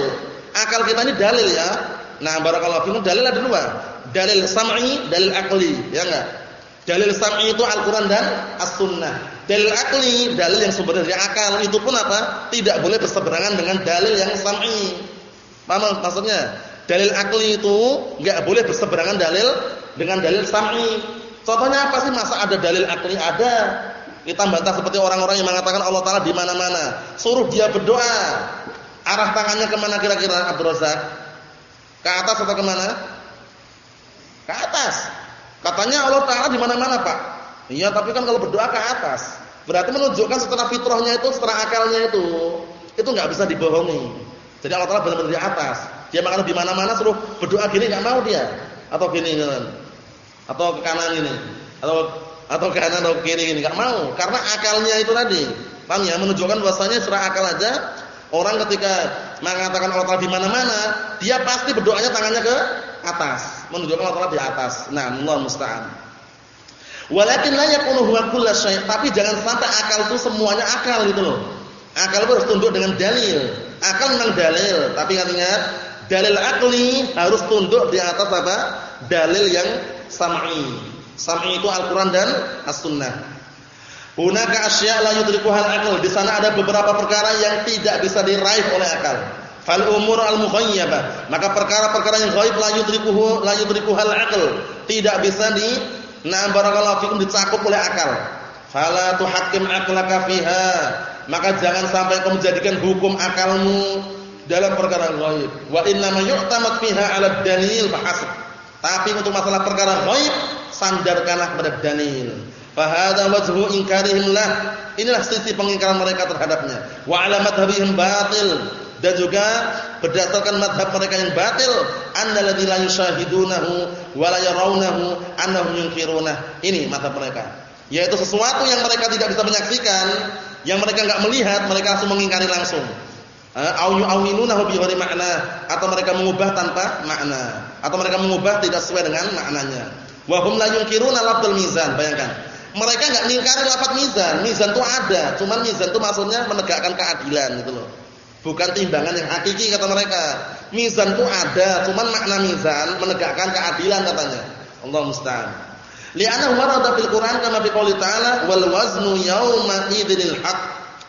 Akal kita ini dalil ya. Nah, barakallahu fikum dalil ada dua. Dalil sam'i, dalil aqli, ya enggak? Dalil sam'i itu Al-Qur'an dan As-Sunnah. Dalil akli, dalil yang sumber dari akal itu pun apa? Tidak boleh berseberangan dengan dalil yang sam'i. Paham maksudnya? dalil akli itu enggak boleh berseberangan dalil dengan dalil sam'i. Contohnya apa sih? Masa ada dalil akli? Ada. Kita bantah seperti orang-orang yang mengatakan Allah Taala di mana-mana. Suruh dia berdoa. Arah tangannya ke mana kira-kira Abdul Razak? Ke atas atau ke mana? Ke atas. Katanya Allah Taala di mana-mana Pak. Iya, tapi kan kalau berdoa ke atas. Berarti menunjukkan setelah fitrahnya itu, setelah akalnya itu, itu nggak bisa dibohongi. Jadi Allah Taala benar-benar di atas. Dia makan di mana-mana suruh berdoa gini nggak mau dia. Atau gini kan. Atau ke kanan ini. Atau atau ke kanan atau kiri gini nggak mau karena akalnya itu tadi. Paham ya? Menunjukkan bahwasanya secara akal aja orang ketika mengatakan Allah Taala di mana-mana, dia pasti berdoanya tangannya ke atas, menunjukkan Allah Taala di atas. Nah, Allah musta'an. Walakin la yakunu huwa tapi jangan sampai akal itu semuanya akal gitu loh. Akal itu harus tunduk dengan dalil. Akal memang dalil, tapi ingat dalil akli harus tunduk di atas apa? Dalil yang sam'i. Sam'i itu Al-Qur'an dan As-Sunnah. Hunaka asya' la yudrikuha al-aql. Di sana ada beberapa perkara yang tidak bisa diraih oleh akal. Fal umur al-mughayyabah. Maka perkara-perkara yang gaib la yudrikuhu la yudrikuha al-aql. Tidak bisa di Nah barakallahu fikum dicakup oleh akal. Fala tuhakim aklaka fiha. Maka jangan sampai kau menjadikan hukum akalmu dalam perkara ghaib. Wa inna ma yu'tamad fiha 'ala dalil fahasb. Tapi untuk masalah perkara ghaib sandarkanlah kepada dalil. Fa hadza wajhu inkarihim lah. Inilah sisi pengingkaran mereka terhadapnya. Wa 'ala madhhabihim batil dan juga berdasarkan madhab mereka yang batil annalladzi la yushahidunahu wa la yarawnahu annahum yunkirunah ini madhab mereka. Yaitu sesuatu yang mereka tidak bisa menyaksikan yang mereka enggak melihat mereka langsung mengingkari langsung. Au yu'awinunahu bi ghairi makna atau mereka mengubah tanpa makna atau mereka mengubah tidak sesuai dengan maknanya. Wa hum la yunkiruna lafdzul mizan bayangkan. Mereka enggak mengingkari lafaz mizan. Mizan itu ada cuman mizan itu maksudnya menegakkan keadilan gitu loh Bukan timbangan yang hakiki kata mereka. Mizan itu ada, cuman makna mizan menegakkan keadilan katanya. Allah musta'an. Li'anna warada fil Qur'an kama fi qouli ta'ala wal waznu yawma idzil haq.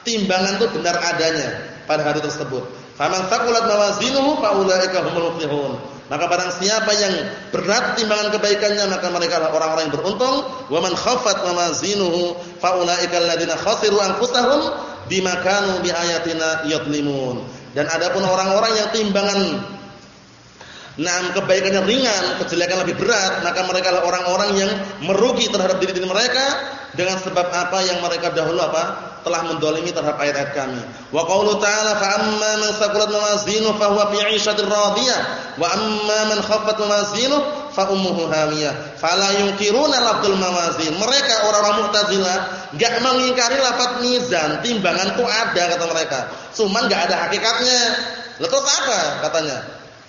Timbangan itu benar adanya pada hari tersebut. Faman thaqulat mawazinuhu fa ulaika humul muflihun. Maka barang siapa yang berat timbangan kebaikannya maka mereka adalah orang-orang yang beruntung. Wa man khaffat mawazinuhu fa ulaika alladziina khasiru anfusahum bima kanu bi ayatina. Dan adapun orang-orang yang timbangan Nah, kebaikannya ringan, kejelekan lebih berat, maka mereka adalah orang-orang yang merugi terhadap diri-diri mereka dengan sebab apa yang mereka dahulu apa? telah mendolimi terhadap ayat-ayat kami. Wa qaulu ta'ala fa amma man saqulat mawazinu fa huwa fi radiyah wa amma man khaffat mawazinu fa ummuhu hawiyah. Fala yunkiruna lafdzul mawazin. Mereka orang-orang Mu'tazilah enggak mengingkari lafaz mizan, timbangan itu ada kata mereka. Cuman enggak ada hakikatnya. Lalu terus apa katanya?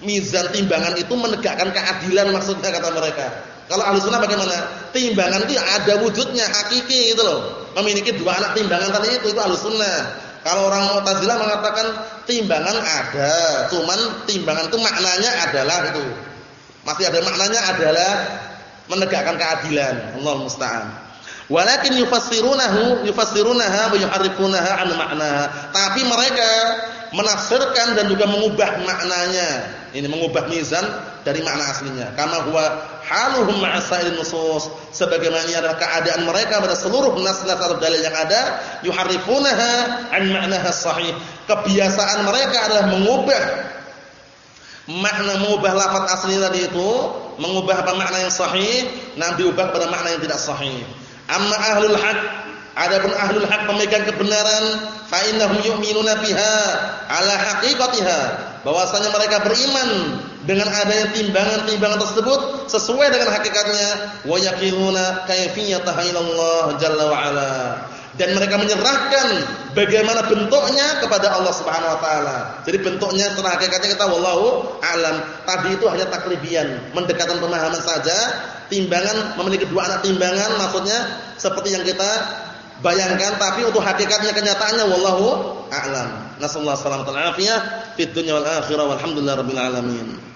Mizan timbangan itu menegakkan keadilan maksudnya kata mereka. Kalau ahli bagaimana? Timbangan itu ada wujudnya, hakiki gitu loh. Memiliki dua anak timbangan tadi itu itu ahli. Kalau orang Mu'tazilah mengatakan timbangan ada, cuman timbangan itu maknanya adalah itu. Masih ada maknanya adalah menegakkan keadilan. Allah musta'an. Walakin yufassirunahu yufassirunaha wa yuharrifunaha an maknaha. Tapi mereka menafsirkan dan juga mengubah maknanya. Ini mengubah mizan dari makna aslinya. Kama huwa haluhum ma'asailin nusus. Sebagaimana adalah keadaan mereka pada seluruh nas-nas atau dalil yang ada, yuharrifunaha an ma'naha sahih. Kebiasaan mereka adalah mengubah makna mengubah lafaz asli tadi itu, mengubah apa makna yang sahih, nah diubah pada makna yang tidak sahih. Amma ahlul haq Adapun ahlul haq pemegang kebenaran, fa innahum yu'minuna biha ala haqiqatiha. Bahwasanya mereka beriman dengan adanya timbangan-timbangan tersebut sesuai dengan hakikatnya wa yaqiluna kayfiyataha ilallah jalla wa ala. Dan mereka menyerahkan bagaimana bentuknya kepada Allah Subhanahu wa taala. Jadi bentuknya setelah hakikatnya kita wallahu alam. Tadi itu hanya takribian, mendekatkan pemahaman saja. Timbangan memiliki dua anak timbangan maksudnya seperti yang kita bayangkan tapi untuk hakikatnya kenyataannya wallahu a'lam. Nasallahu alaihi wasallam fid dunya wal akhirah walhamdulillahirabbil alamin.